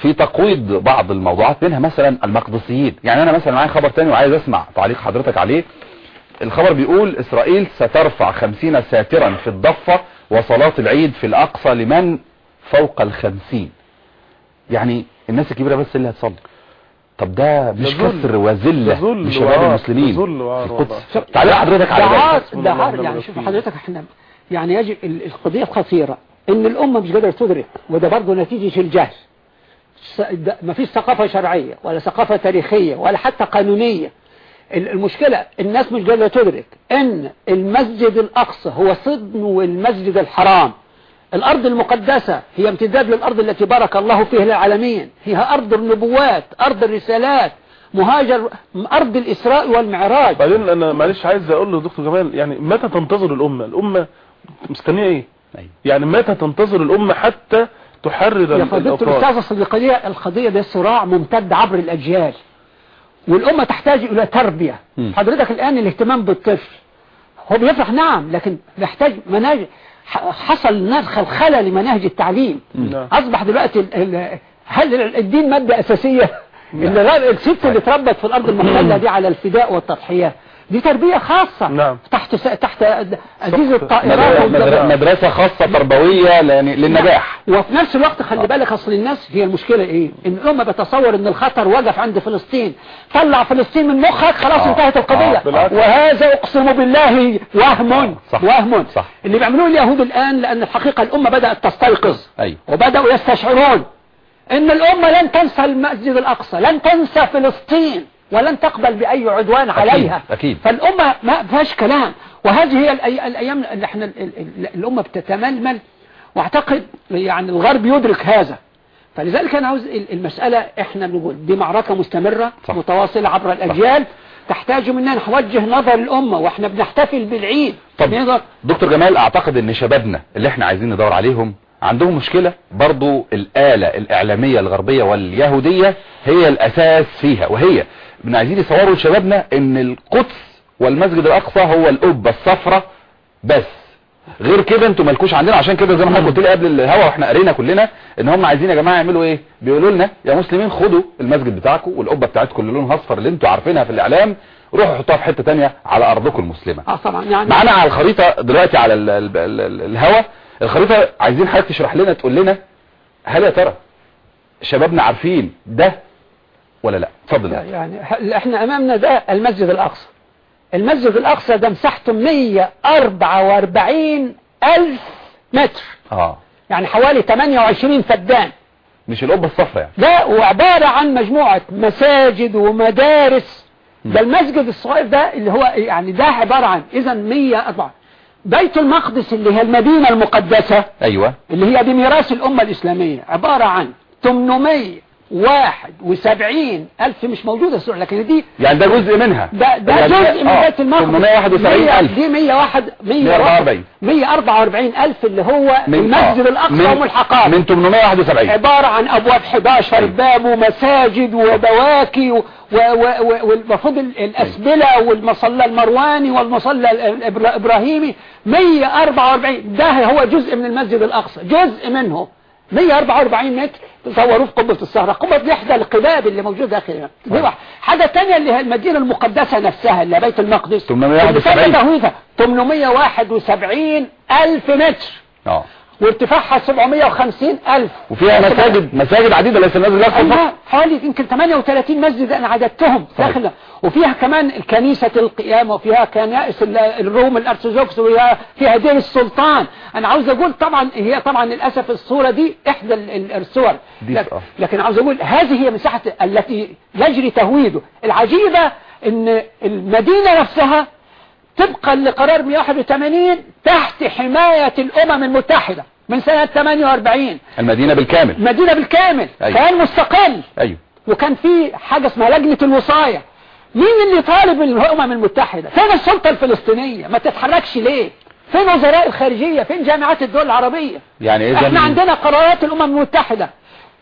في تقويض بعض الموضوعات منها مثلا المقدسيين. يعني أنا مثلا معايا خبر تاني وعايز أسمع تعليق حضرتك عليه. الخبر بيقول إسرائيل سترفع خمسين ساترا في الضفة وصلاة العيد في الأقصى لمن فوق الخمسين. يعني الناس الكبيرة بس اللي هتصلي. طب ده مش. كسر وذلة لشباب. المسلمين. في القدس. تعالى حضرتك ده على ده. عار يعني. شوف حضرتك إحنا يعني يجب ال- القضية الخطيرة إن الأمة مش قادرة تدرك وده برضه نتيجة الجهل. س- ده- ما فيش ثقافة شرعية ولا ثقافة تاريخية ولا حتى قانونية. ال- المشكلة الناس مش قادرة تدرك إن المسجد الأقصى هو صدن المسجد الحرام. الأرض المقدسة هي امتداد للأرض التي بارك الله فيها للعالمين. هي أرض النبوات أرض الرسالات مهاجر أرض الإسراء والمعراج. بعدين أنا معلش عايز أقول له دكتور جمال يعني متى تنتظر الأمة؟ الأمة مستنية إيه. يعني متى تنتظر الأمة حتى تحرر يا فضيلة الأستاذ أصل القضية القضية ده صراع ممتد عبر الأجيال. والأمة تحتاج إلى تربية. مم. حضرتك الآن الاهتمام بالطفل. هو بيفرح نعم لكن محتاج مناهج. حصل ندخل خلل لمناهج التعليم. نعم. أصبح دلوقتي ال- ال- هل الدين مادة أساسية؟ اللي لا- الست اللي اتربت في الأرض المحتلة دي على الفداء والتضحية. دي تربية خاصة نعم. تحت س- تحت أزيز. الطائرات مدر- مدر- والجبار. مدرسة خاصة تربوية يعني للنجاح وفي نفس الوقت خلي بالك أصل الناس هي المشكلة إيه إن الامة بتصور إن الخطر وقف عند فلسطين طلع فلسطين من مخك خلاص آه. انتهت آه، القضية بالعكس. وهذا أقسم بالله وهم صح. وهم صح. اللي بيعملوه اليهود الآن لأن الحقيقة الأمة بدأت تستيقظ أيوه وبدأوا يستشعرون إن الأمة لن تنسى المسجد الأقصى لن تنسى فلسطين ولن تقبل بأي عدوان عليها. أكيد. فالأمة ما فيهاش كلام. وهذه هي الأي- الأيام اللي إحنا ال- ال- الأمة بتتململ. واعتقد يعني الغرب يدرك هذا. فلذلك أنا عاوز ال- المسألة إحنا نقول دي معركة مستمرة صح. متواصلة عبر الأجيال. تحتاج منا نوجه نظر الأمة وإحنا بنحتفل بالعيد. طب نقدر دكتور جمال أعتقد إن شبابنا اللي إحنا عايزين ندور عليهم عندهم مشكلة. برضو الآلة الإعلامية الغربية واليهودية هي الأساس فيها وهي من عايزين يصوروا لشبابنا إن القدس والمسجد الأقصى هو القبة الصفراء بس. غير كده أنتوا مالكوش عندنا عشان كده زي ما حضرتك قلت لي قبل الهوا وإحنا قرينا كلنا ان هم عايزين يا جماعة يعملوا إيه؟ بيقولوا لنا يا مسلمين خدوا المسجد بتاعكم والقبة بتاعتكم اللي لونها أصفر اللي أنتوا عارفينها في الإعلام روحوا حطوها في حتة تانية على أرضكم المسلمة. آه طبعا يعني معانا على الخريطة دلوقتي على ال ال ال ال الهوا الخريطة عايزين حضرتك تشرح لنا تقول لنا هل يا ترى شبابنا عارفين ده ولا لا؟ فضل يعني إحنا امامنا ده المسجد الاقصى. المسجد الاقصى ده مساحته 144 ألف متر. آه. يعني حوالي 28 فدان. مش القبة الصفراء يعني. لا وعبارة عن مجموعة مساجد ومدارس. ده المسجد الصغير ده اللي هو يعني ده عبارة عن إذا 104 بيت المقدس اللي هي المدينة المقدسة. أيوه. اللي هي بميراث الأمة الإسلامية. عبارة عن 800 71 ألف مش موجودة في لكن دي يعني ده جزء منها. ده, ده يعني جزء من بيت المخرج 871 ألف. دي 101 140 144 ألف اللي هو من المسجد آه، الأقصى وملحقات من 871 عبارة عن أبواب 11 باب ومساجد وبواكي والمفروض الأسبلة والمصلى المرواني والمصلى الإبراهيمي 144 ده هو جزء من المسجد الأقصى. جزء منه. 144 متر. تصوروه في قبة الصخرة قبة دي إحدى القباب اللي موجودة واحد. حاجة تانية اللي هي المدينة المقدسة نفسها اللي بيت المقدس. 871. اللي تم تهويدها 871 ألف متر. آه. وارتفاعها 750 ألف. وفيها مساجد مساجد عديدة ليس فقط أيوة حوالي يمكن 38 مسجد أنا عددتهم. صحيح. داخل وفيها كمان كنيسة القيامة وفيها كنائس ال- الروم الأرثوذكس وفيها فيها دير السلطان. أنا عاوز أقول طبعا هي طبعا للأسف الصورة دي إحدى ال- ال- الصور. لكن عاوز أقول هذه هي مساحة التي يجري تهويده. العجيبة أن المدينة نفسها طبقا لقرار 181 تحت حماية الأمم المتحدة من سنة 48 المدينة بالكامل. مدينة بالكامل. أيوة. كان مستقل. أيوه. وكان في حاجة اسمها لجنة الوصاية. مين اللي طالب الأمم المتحدة؟ فين السلطة الفلسطينية؟ ما تتحركش ليه؟ فين وزراء الخارجية؟ فين جامعات الدول العربية؟ يعني اذا إحنا عندنا قرارات الأمم المتحدة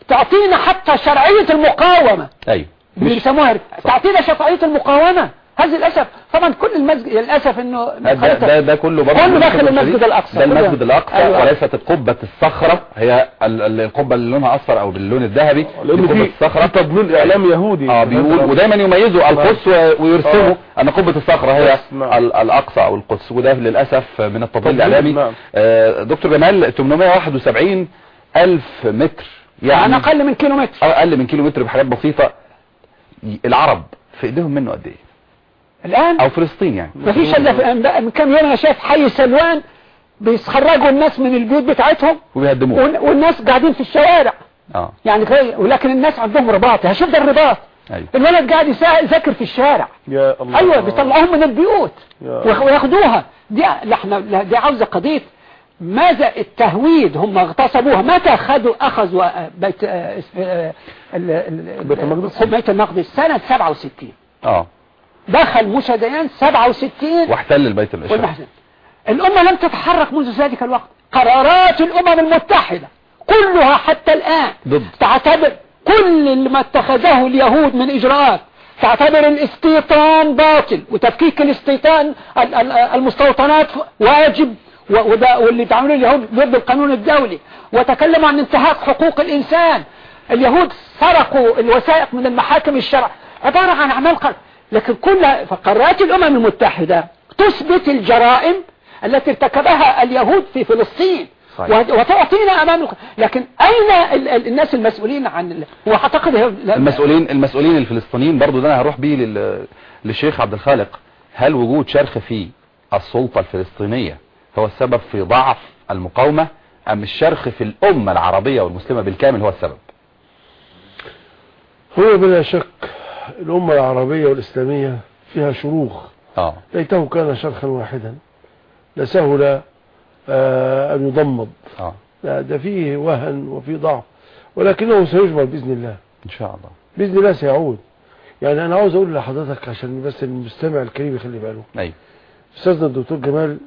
تعطينا حتى شرعية المقاومة. اللي بيسموها تعطينا شرعية المقاومة. هذا للأسف طبعا كل المسجد للأسف إنه ده, ده, ده كله برضه كله داخل المسجد الشديد. الأقصى. ده. المسجد الأقصى أيوة. وليست القبة الصخرة هي ال- ال- القبة اللي لونها أصفر أو باللون الذهبي قبة في تضليل إعلام يهودي آه بيقول ودايما يميزوا القدس و- ويرسموا آه. أن قبة الصخرة هي نعم. ال- الأقصى أو القدس وده للأسف من التضليل تضليل، الإعلامي نعم. آه، دكتور جمال 871 ألف متر يعني يعني أقل من كيلو متر أقل من كيلو متر بحاجات بسيطة ي- العرب في إيديهم منه قد إيه الآن؟ أو فلسطين يعني. ما فيش إلا في أنباء من كام يوم أنا شايف حي سلوان بيخرجوا الناس من البيوت بتاعتهم وبيهدموه وال- والناس قاعدين في الشوارع. آه. يعني ولكن الناس عندهم رباط. هشوف ده الرباط. أيوه. الولد قاعد يذاكر في الشارع يا الله. أيوه بيطلعوهم من البيوت. يا. وياخ- وياخدوها. دي لا إحنا دي عاوزة قضية. ماذا التهويد هم اغتصبوها؟ متى خدوا أخذوا آه، بيت آه، آه، بيت المقدس؟ بيت المقدس؟ سنة 67 آه. دخل موسى ديان 67 واحتل البيت والمحزن. الأمة لم تتحرك منذ ذلك الوقت. قرارات الأمم المتحدة كلها حتى الآن ضد. تعتبر كل ما اتخذه اليهود من إجراءات تعتبر الاستيطان باطل وتفكيك الاستيطان ال- ال- المستوطنات واجب وده واللي بيعملوه اليهود ضد القانون الدولي. وتكلموا عن انتهاك حقوق الإنسان. اليهود سرقوا الوثائق من المحاكم الشرع عبارة عن أعمال قر... لكن كل فقرارات الأمم المتحدة تثبت الجرائم التي ارتكبها اليهود في فلسطين. صحيح. وت- وتعطينا أمام الق- لكن أين ال- ال- الناس المسؤولين عن ال... وأعتقد هي- لا- المسؤولين المسؤولين الفلسطينيين برضو ده أنا هروح بيه لل... للشيخ عبد الخالق. هل وجود شرخ في السلطة الفلسطينية هو السبب في ضعف المقاومة أم الشرخ في الأمة العربية والمسلمة بالكامل هو السبب؟ هو بلا شك الأمة العربية والإسلامية فيها شروخ. آه. ليته كان شرخا واحدا. لسهل آه، أن يضمد آه. لا ده فيه وهن وفيه ضعف. ولكنه سيجبر بإذن الله. إن شاء الله. بإذن الله سيعود. يعني أنا عاوز أقول لحضرتك عشان بس المستمع الكريم يخلي باله. أيوه أستاذنا الدكتور جمال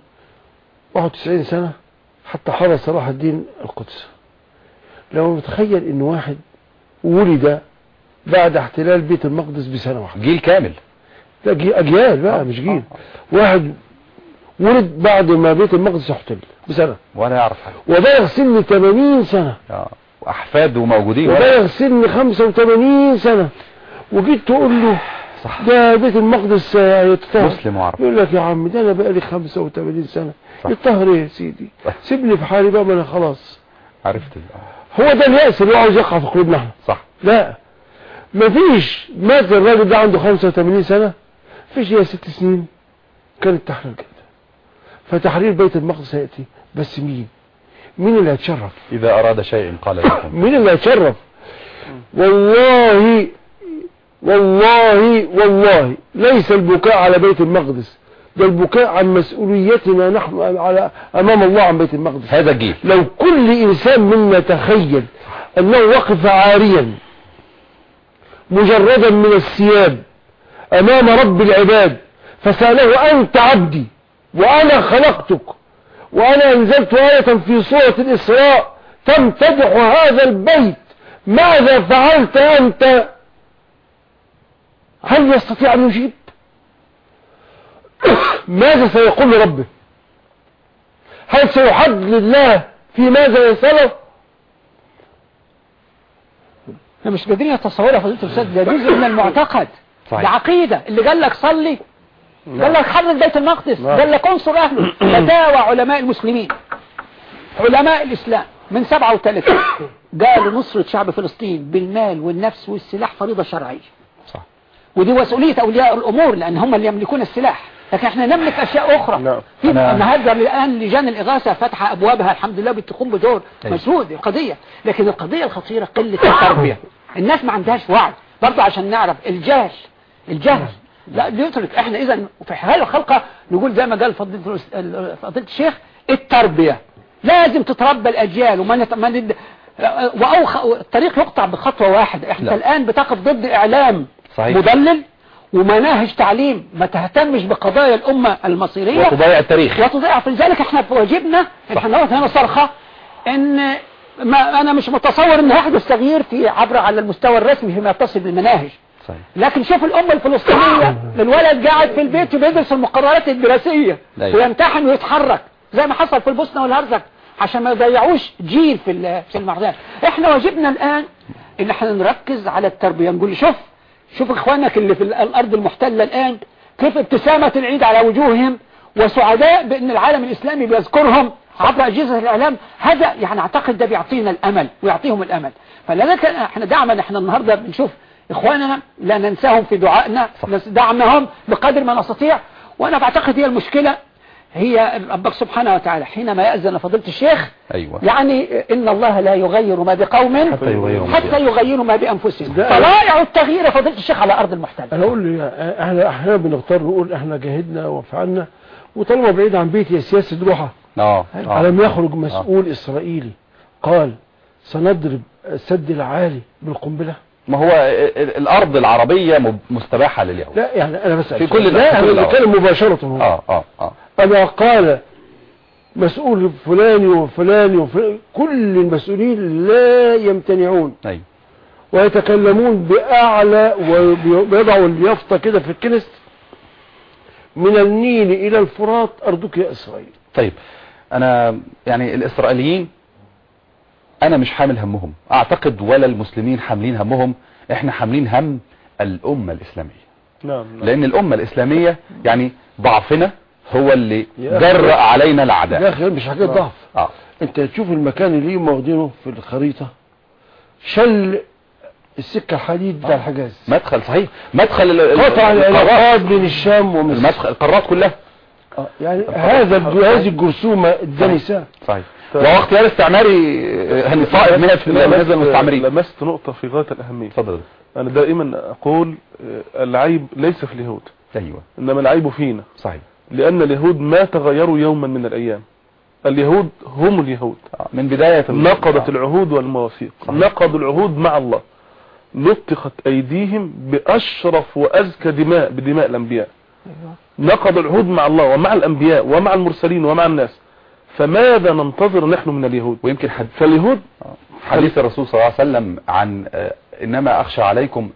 91 سنة حتى حرس صلاح الدين القدس. لو متخيل إن واحد ولد بعد احتلال بيت المقدس بسنة واحدة. جيل كامل. لا جي- أجيال بقى مش جيل. واحد ولد بعد ما بيت المقدس احتل بسنة. ولا يعرف حاجة. وبلغ سن 80 سنة. آه. واحفاده موجودين وبلغ سن 85 سنة. وجيت تقول له صح. ده بيت المقدس آه، يتطهر. مسلم وعربي يقول لك يا عم ده أنا بقالي 85 سنة. صح. يتطهر يا سيدي. صح. سيبني في حالي بقى ما أنا خلاص. عرفت. هو ده اليأس اللي هو عاوز يقع في قلوبنا. إحنا صح. لا. مفيش مات الراجل ده عنده 85 سنة؟ فيش هي ست سنين. كان التحرير كده فتحرير بيت المقدس هيأتي. بس مين؟ مين اللي هيتشرف؟ إذا أراد شيء قال لكم. مين اللي هيتشرف؟ والله والله والله. ليس البكاء على بيت المقدس. ده البكاء عن مسؤوليتنا نحن على أمام الله عن بيت المقدس. هذا الجيل لو كل إنسان منا تخيل أنه وقف عاريا مجردا من الثياب أمام رب العباد فسأله أنت عبدي وأنا خلقتك وأنا أنزلت آية في سورة الإسراء تمتدح هذا البيت ماذا فعلت أنت؟ هل يستطيع أن يجيب؟ ماذا سيقول لربه هل سيحدد لله في ماذا يسأله؟ إحنا مش قادرين نتصورها فضيلة الأستاذ ده جزء من المعتقد. صحيح. ده عقيدة. اللي قال لك صلي. قال لك حرر بيت المقدس. نعم. قال لك انصر أهله. فتاوى علماء المسلمين. علماء الإسلام. من 37 قالوا نصرة شعب فلسطين بالمال والنفس والسلاح فريضة شرعية. صح. ودي مسؤولية أولياء الأمور لأن هم اللي يملكون السلاح. لكن إحنا نملك أشياء أخرى. نعم. في أنا- النهارده الآن لجان الإغاثة فاتحة أبوابها الحمد لله بتقوم بدور أيوة. مشهود القضية. لكن القضية الخطيرة قلة التربية. الناس ما عندهاش وعي. برضه عشان نعرف الجهل الجهل. لا يترك إحنا إذا في هذه الخلقة نقول زي ما قال فضيلة الشيخ التربية. لازم تتربى الأجيال وما نت... ما ند... وأوخ... الطريق يقطع بخطوة واحدة. إحنا لا. الآن بتقف ضد إعلام صحيح. مضلل ومناهج تعليم ما تهتمش بقضايا الأمة المصيرية. وتضيع التاريخ. وتضيع. في ذلك إحنا واجبنا إحنا نقف هنا صرخة إن ما أنا مش متصور ان هيحدث تغيير في عبر على المستوى الرسمي فيما يتصل بالمناهج. صحيح. لكن شوف الأمة الفلسطينية الولد قاعد في البيت وبيدرس المقررات الدراسية أيوة. ويمتحن ويتحرك زي ما حصل في البوسنة والهرزك عشان ما يضيعوش جيل في في المعدان. إحنا واجبنا الآن إن إحنا نركز على التربية نقول شوف شوف إخوانك اللي في ال- الأرض المحتلة الآن كيف ابتسامة العيد على وجوههم وسعداء بأن العالم الإسلامي بيذكرهم عبر أجهزة الإعلام هذا يعني أعتقد ده بيعطينا الأمل ويعطيهم الأمل. فلذلك إحنا دعما إحنا النهاردة بنشوف إخواننا لا ننساهم في دعائنا. دعمهم بقدر ما نستطيع. وأنا بعتقد هي المشكلة هي ربك سبحانه وتعالى حينما يأذن فضيلة الشيخ أيوة. يعني إن الله لا يغير ما بقوم حتى يغيروا ما حتى يغيروا ما بأنفسهم. طلائع التغيير يا فضيلة الشيخ على أرض المحتل أنا أقول له يا- إحنا أحيانا بنختار نقول إحنا جاهدنا وفعلنا وطالما بعيد عن بيتي سياسة روحة. آه آه. ألم يخرج مسؤول إسرائيلي؟ قال سنضرب السد العالي بالقنبلة. ما هو ال- ال- الأرض العربية مستباحة لليهود. لا يعني أنا بسأل في كل لا أنا. بتكلم مباشرة هو. آه آه آه. أنا قال مسؤول فلان وفلان وفلان كل المسؤولين لا يمتنعون. أيوه ويتكلمون بأعلى ويضعوا اليافطة كده في الكنس من النيل إلى الفرات أرضك يا إسرائيل. طيب. أنا يعني الإسرائيليين أنا مش حامل همهم. أعتقد ولا المسلمين حاملين همهم. إحنا حاملين هم الأمة الإسلامية. نعم نعم. لأن الأمة الإسلامية يعني ضعفنا هو اللي يا جرأ علينا يا الاعداء أخي مش حكاية ضعف. آه. أنت تشوف المكان اللي هم واخدينه في الخريطة شل السكة الحديد بتاع الحجاز. مدخل صحيح. مدخل قطع العلاقات بين الشام ومصر. المدخل القارات كلها. آه، يعني هذا هذه الجرثومة الدنسة صحيح وهو اختيار استعماري يعني صائب 100% من هذا المستعمرين؟ لمست نقطة في غاية الأهمية. اتفضل أنا دائما أقول آه، العيب ليس في اليهود. أيوه. إنما العيب فينا. صحيح. لأن اليهود ما تغيروا يوما من الأيام. اليهود هم اليهود. آه، من بداية ال- نقضت آه. العهود والمواثيق. نقضوا العهود مع الله. لطخت أيديهم بأشرف وأزكى دماء بدماء الأنبياء. نقضوا العهود مع الله ومع الأنبياء ومع المرسلين ومع الناس فماذا ننتظر نحن من اليهود ويمكن حد فاليهود حديث الرسول صلى الله عليه وسلم عن آه، إنما أخشى عليكم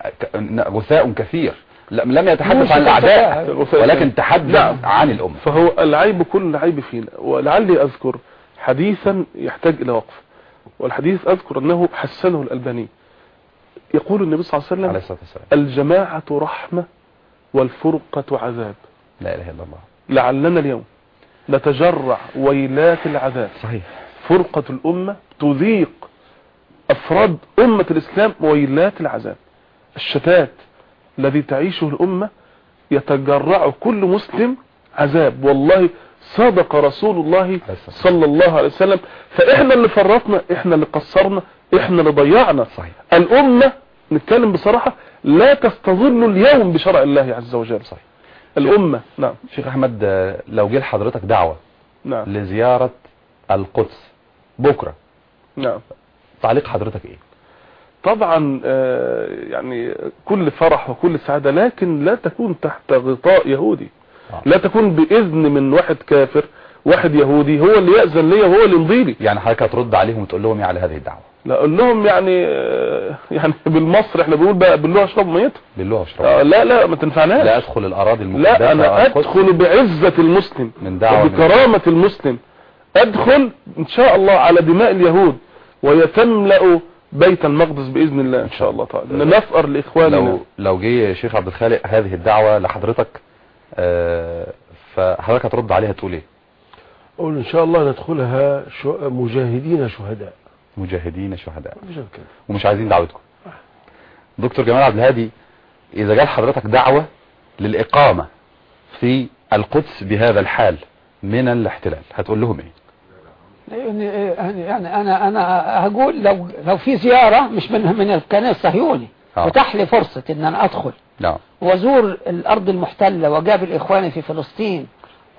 غثاء كثير لم يتحدث عن الأعداء غثاء. ولكن تحدث نعم. عن الأمة فهو العيب كل العيب فينا ولعلي أذكر حديثا يحتاج إلى وقف والحديث أذكر أنه حسنه الألباني يقول النبي صلى الله عليه وسلم الجماعة رحمة والفرقة عذاب. لا إله إلا الله. لعلنا اليوم نتجرع ويلات العذاب. صحيح. فرقة الأمة تذيق أفراد أمة الإسلام ويلات العذاب. الشتات الذي تعيشه الأمة يتجرع كل مسلم عذاب. والله صدق رسول الله صلى الله عليه وسلم. فإحنا اللي فرطنا إحنا اللي قصرنا إحنا اللي ضيعنا. صحيح. الأمة نتكلم بصراحة لا تستظل اليوم بشرع الله عز وجل صحيح. الأمة نعم. شيخ أحمد آه، لو جه لحضرتك دعوة نعم. لزيارة القدس بكرة نعم. تعليق حضرتك إيه؟ طبعا آه، يعني كل فرح وكل سعادة لكن لا تكون تحت غطاء يهودي. آه. لا تكون بإذن من واحد كافر واحد يهودي هو اللي يأذن لي وهو اللي يمضي لي. يعني حضرتك هترد عليهم وتقول لهم إيه على هذه الدعوة؟ لا أقول لهم يعني آه، يعني بالمصر إحنا بنقول بقى بالله اشرب ميتها بالله اشرب آه، لا لا ما تنفعناش. لا أدخل الأراضي المقدسة لا أنا أدخل بعزة المسلم من دعوة من- وبكرامة المسلم. أدخل إن شاء الله على دماء اليهود ويتملأ بيت المقدس بإذن الله. إن شاء الله تعالى نفقر لإخواننا. لو لو جه شيخ عبد الخالق هذه الدعوة لحضرتك آه، فحضرتك هترد عليها تقول إيه؟ أقول إن شاء الله ندخلها شو- مجاهدين شهداء. مجاهدين شهداء. ومش عايزين دعوتكم. دكتور جمال عبد الهادي إذا جال حضرتك دعوة للإقامة في القدس بهذا الحال من الاحتلال هتقول لهم إيه؟ يعني يعني أنا أنا هقول لو لو في زيارة مش من من الكيان الصهيوني آه. اتاح لي فرصة إن أنا أدخل. نعم. وازور الأرض المحتلة واقابل اخواني في فلسطين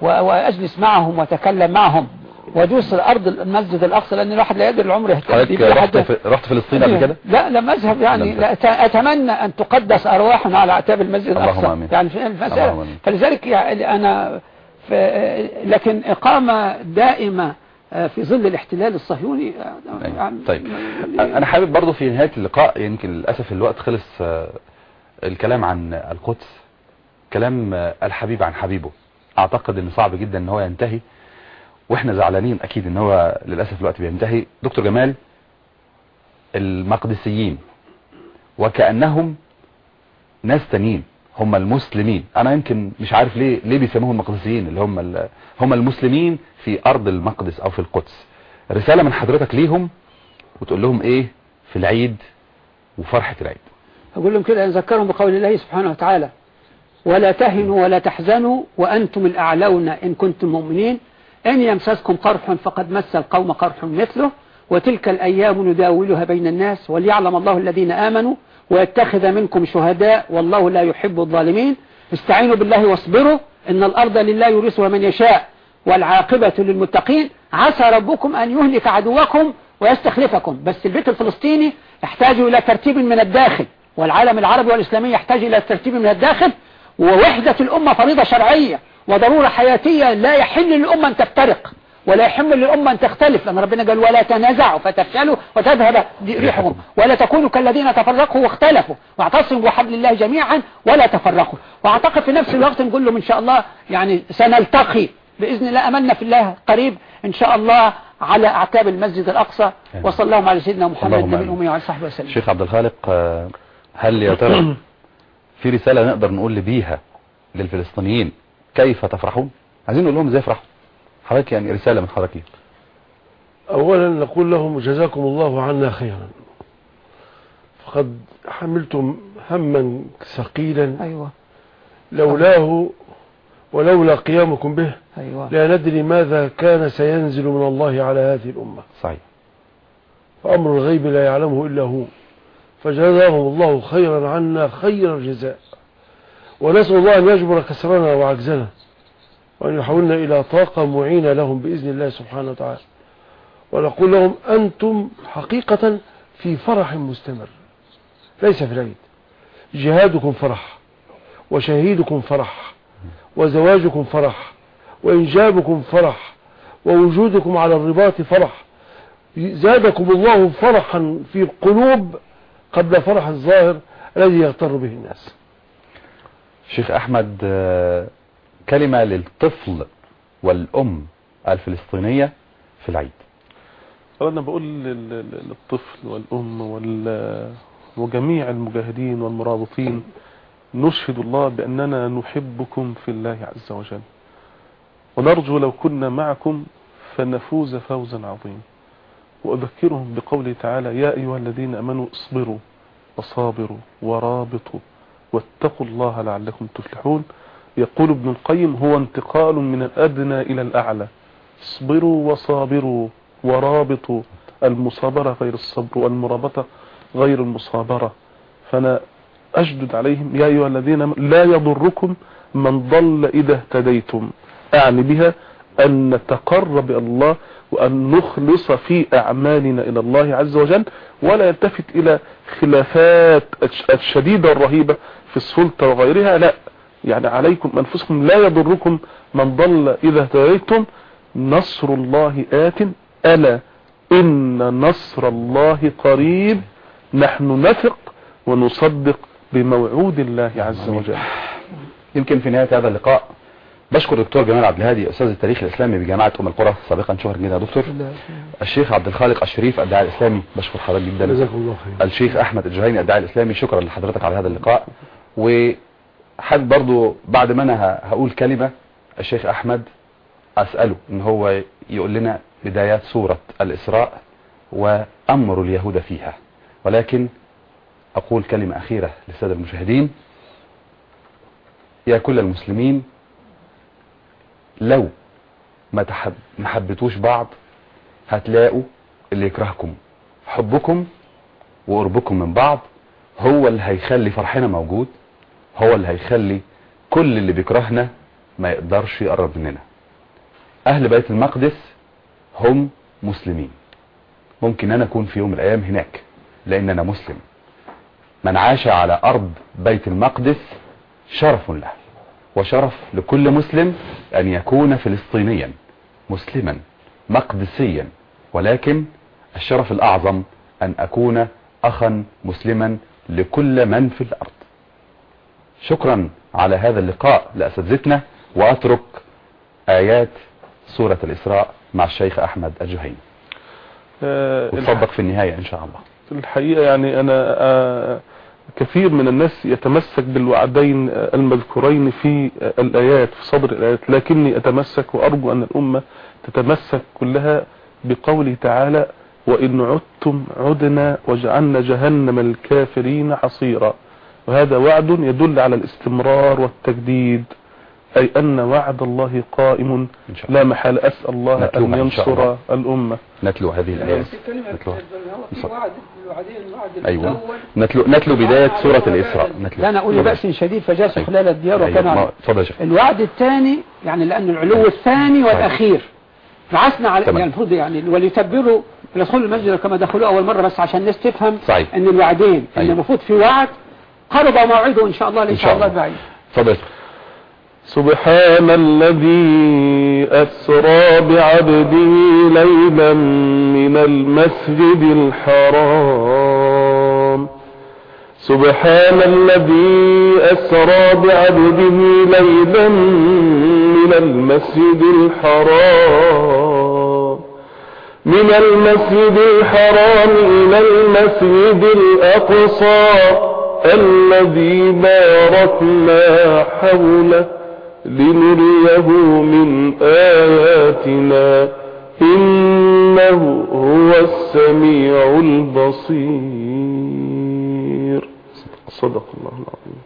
و- وأجلس معهم وأتكلم معهم وأدوس الأرض المسجد الأقصى لأن الواحد لا يدري العمر بيه رحت في رحت فلسطين قبل كده لا لم اذهب يعني لا أتمنى أن تقدس أرواحنا على أعتاب المسجد الأقصى. يعني في. فلذلك يعني أنا لكن إقامة دائمة آه، في ظل الاحتلال الصهيوني. يعني طيب أنا حابب برضو في نهاية اللقاء يمكن للأسف الوقت خلص الكلام عن القدس كلام الحبيب عن حبيبه أعتقد إن صعب جدا إن هو ينتهي وإحنا زعلانين أكيد إن هو للأسف الوقت بينتهي. دكتور جمال المقدسيين وكأنهم ناس تانيين هم المسلمين. أنا يمكن مش عارف ليه ليه بيسموهم المقدسيين اللي هم هم المسلمين في أرض المقدس أو في القدس. رسالة من حضرتك ليهم وتقول لهم إيه؟ في العيد وفرحة العيد. أقول لهم كده أذكرهم بقول الله سبحانه وتعالى. ولا تهنوا ولا تحزنوا وأنتم الأعلون إن كنتم مؤمنين. إن يمسسكم قرح فقد مس القوم قرح مثله. وتلك الأيام نداولها بين الناس وليعلم الله الذين آمنوا ويتخذ منكم شهداء والله لا يحب الظالمين. استعينوا بالله واصبروا. إن الأرض لله يورثها من يشاء والعاقبة للمتقين. عسى ربكم أن يهلك عدوكم ويستخلفكم. بس البيت الفلسطيني يحتاج إلى ترتيب من الداخل. والعالم العربي والإسلامي يحتاج إلى ترتيب من الداخل. ووحدة الأمة فريضة شرعية وضرورة حياتية لا يحل للأمة أن تفترق ولا يحل للأمة أن تختلف لأن ربنا قال ولا تنازعوا فتفشلوا وتذهب ريحكم ولا تكونوا كالذين تفرقوا واختلفوا. واعتصموا بحبل الله جميعا ولا تفرقوا. وأعتقد في نفس الوقت نقول لهم إن شاء الله يعني سنلتقي. بإذن الله أملنا في الله قريب إن شاء الله على أعتاب المسجد الأقصى. وصلى الله على سيدنا محمد اللهم النبي. الأمي وعلى صحبه وسلم. شيخ عبد الخالق آه، هل يا ترى في رسالة نقدر نقول بيها للفلسطينيين. كيف تفرحون؟ عايزين نقول لهم إزاي يفرحوا حضرتك يعني رسالة من حضرتك إيه؟ أولا نقول لهم جزاكم الله عنا خيرا. فقد حملتم هما ثقيلا. أيوة. لولاه ولولا قيامكم به. أيوة. لا ندري ماذا كان سينزل من الله على هذه الأمة. صحيح. فأمر الغيب لا يعلمه إلا هو. فجزاهم الله خيرا عنا خير الجزاء ونسأل الله أن يجبر كسرنا وعجزنا وأن يحولنا إلى طاقة معينة لهم بإذن الله سبحانه وتعالى. ونقول لهم أنتم حقيقة في فرح مستمر. ليس في العيد. جهادكم فرح وشهيدكم فرح وزواجكم فرح وإنجابكم فرح ووجودكم على الرباط فرح. زادكم الله فرحا في القلوب قبل فرح الظاهر الذي يغتر به الناس. شيخ أحمد آه، كلمة للطفل والأم الفلسطينية في العيد. أنا بقول لل- لل- للطفل والأم وال- وجميع المجاهدين والمرابطين نشهد الله بأننا نحبكم في الله عز وجل. ونرجو لو كنا معكم فنفوز فوزا عظيما. وأذكرهم بقوله تعالى يا أيها الذين أمنوا اصبروا وصابروا ورابطوا واتقوا الله لعلكم تفلحون. يقول ابن القيم هو انتقال من الأدنى إلى الأعلى. اصبروا وصابروا ورابطوا. المصابرة غير الصبر والمرابطة غير المصابرة. فأنا أشدد عليهم يا أيها الذين لا يضركم من ضل إذا اهتديتم. أعني بها أن نتقرب الله وأن نخلص في أعمالنا إلى الله عز وجل ولا يلتفت إلى خلافات الشديدة الرهيبة في السلطة وغيرها لا. يعني عليكم أنفسكم لا يضركم من ضل إذا اهتديتم. نصر الله آت ألا. إن نصر الله قريب. نحن نثق ونصدق بموعود الله عز وجل. يمكن في نهاية هذا اللقاء بشكر الدكتور جمال عبد الهادي أستاذ التاريخ الإسلامي بجامعة أم القرى سابقا شهر جدا يا دكتور. الشيخ عبد الخالق الشريف الداعي الإسلامي. بشكر حضرتك جدا. جزاكم الله خير الشيخ أحمد الجهيني الداعي الإسلامي. شكرا لحضرتك على هذا اللقاء. وحد برضو بعد ما أنا ه- هقول كلمة الشيخ أحمد أسأله إن هو يقول لنا بدايات سورة الإسراء وأمر اليهود فيها. ولكن أقول كلمة أخيرة للسادة المشاهدين. يا كل المسلمين لو ما تحب ما حبيتوش بعض هتلاقوا اللي يكرهكم. حبكم وقربكم من بعض هو اللي هيخلي فرحنا موجود هو اللي هيخلي كل اللي بيكرهنا ما يقدرش يقرب مننا. أهل بيت المقدس هم مسلمين. ممكن أنا أكون في يوم من الأيام هناك لأن أنا مسلم. من عاش على أرض بيت المقدس شرف له. وشرف لكل مسلم أن يكون فلسطينيا مسلما مقدسيا ولكن الشرف الأعظم أن أكون اخا مسلما لكل من في الأرض. شكرا على هذا اللقاء لاساتذتنا وأترك آيات سورة الإسراء مع الشيخ أحمد الجهيني. آه، وتصدق في النهاية إن شاء الله. الحقيقة يعني أنا آه، كثير من الناس يتمسك بالوعدين المذكورين في الآيات في صدر الآيات لكني أتمسك وأرجو أن الأمة تتمسك كلها بقوله تعالى وإن عدتم عدنا وجعلنا جهنم الكافرين حصيرا. وهذا وعد يدل على الاستمرار والتجديد. أي أن وعد الله قائم إن شاء الله. لا محال أسأل الله أن إن ينصر الله. الأمة. نتلو هذه الوعد أيوه. الأول. نتلو نتلو بداية سورة الإسراء. نتلو. لا أنا أقول بأس شديد فجاس أيوة. خلال الديار وكان أيوة. على اتفضل يا شيخ الوعد الثاني يعني لأن العلو الثاني والأخير. بعثنا على. يعني المفروض يعني وليتبروا يدخلوا المسجد كما دخلوه أول مرة بس عشان الناس تفهم صحيح. أن الوعدين أن أيوة. المفروض في وعد. قرب موعده إن شاء الله إن ليس شاء الله بعيد. شيخ سبحان الذي أسرى بعبده ليلا من المسجد الحرام. سبحان الذي أسرى بعبده ليلا من المسجد الحرام. من المسجد الحرام إلى المسجد الأقصى الذي باركنا حوله. لنريه من آياتنا إنه هو السميع البصير. صدق الله العظيم.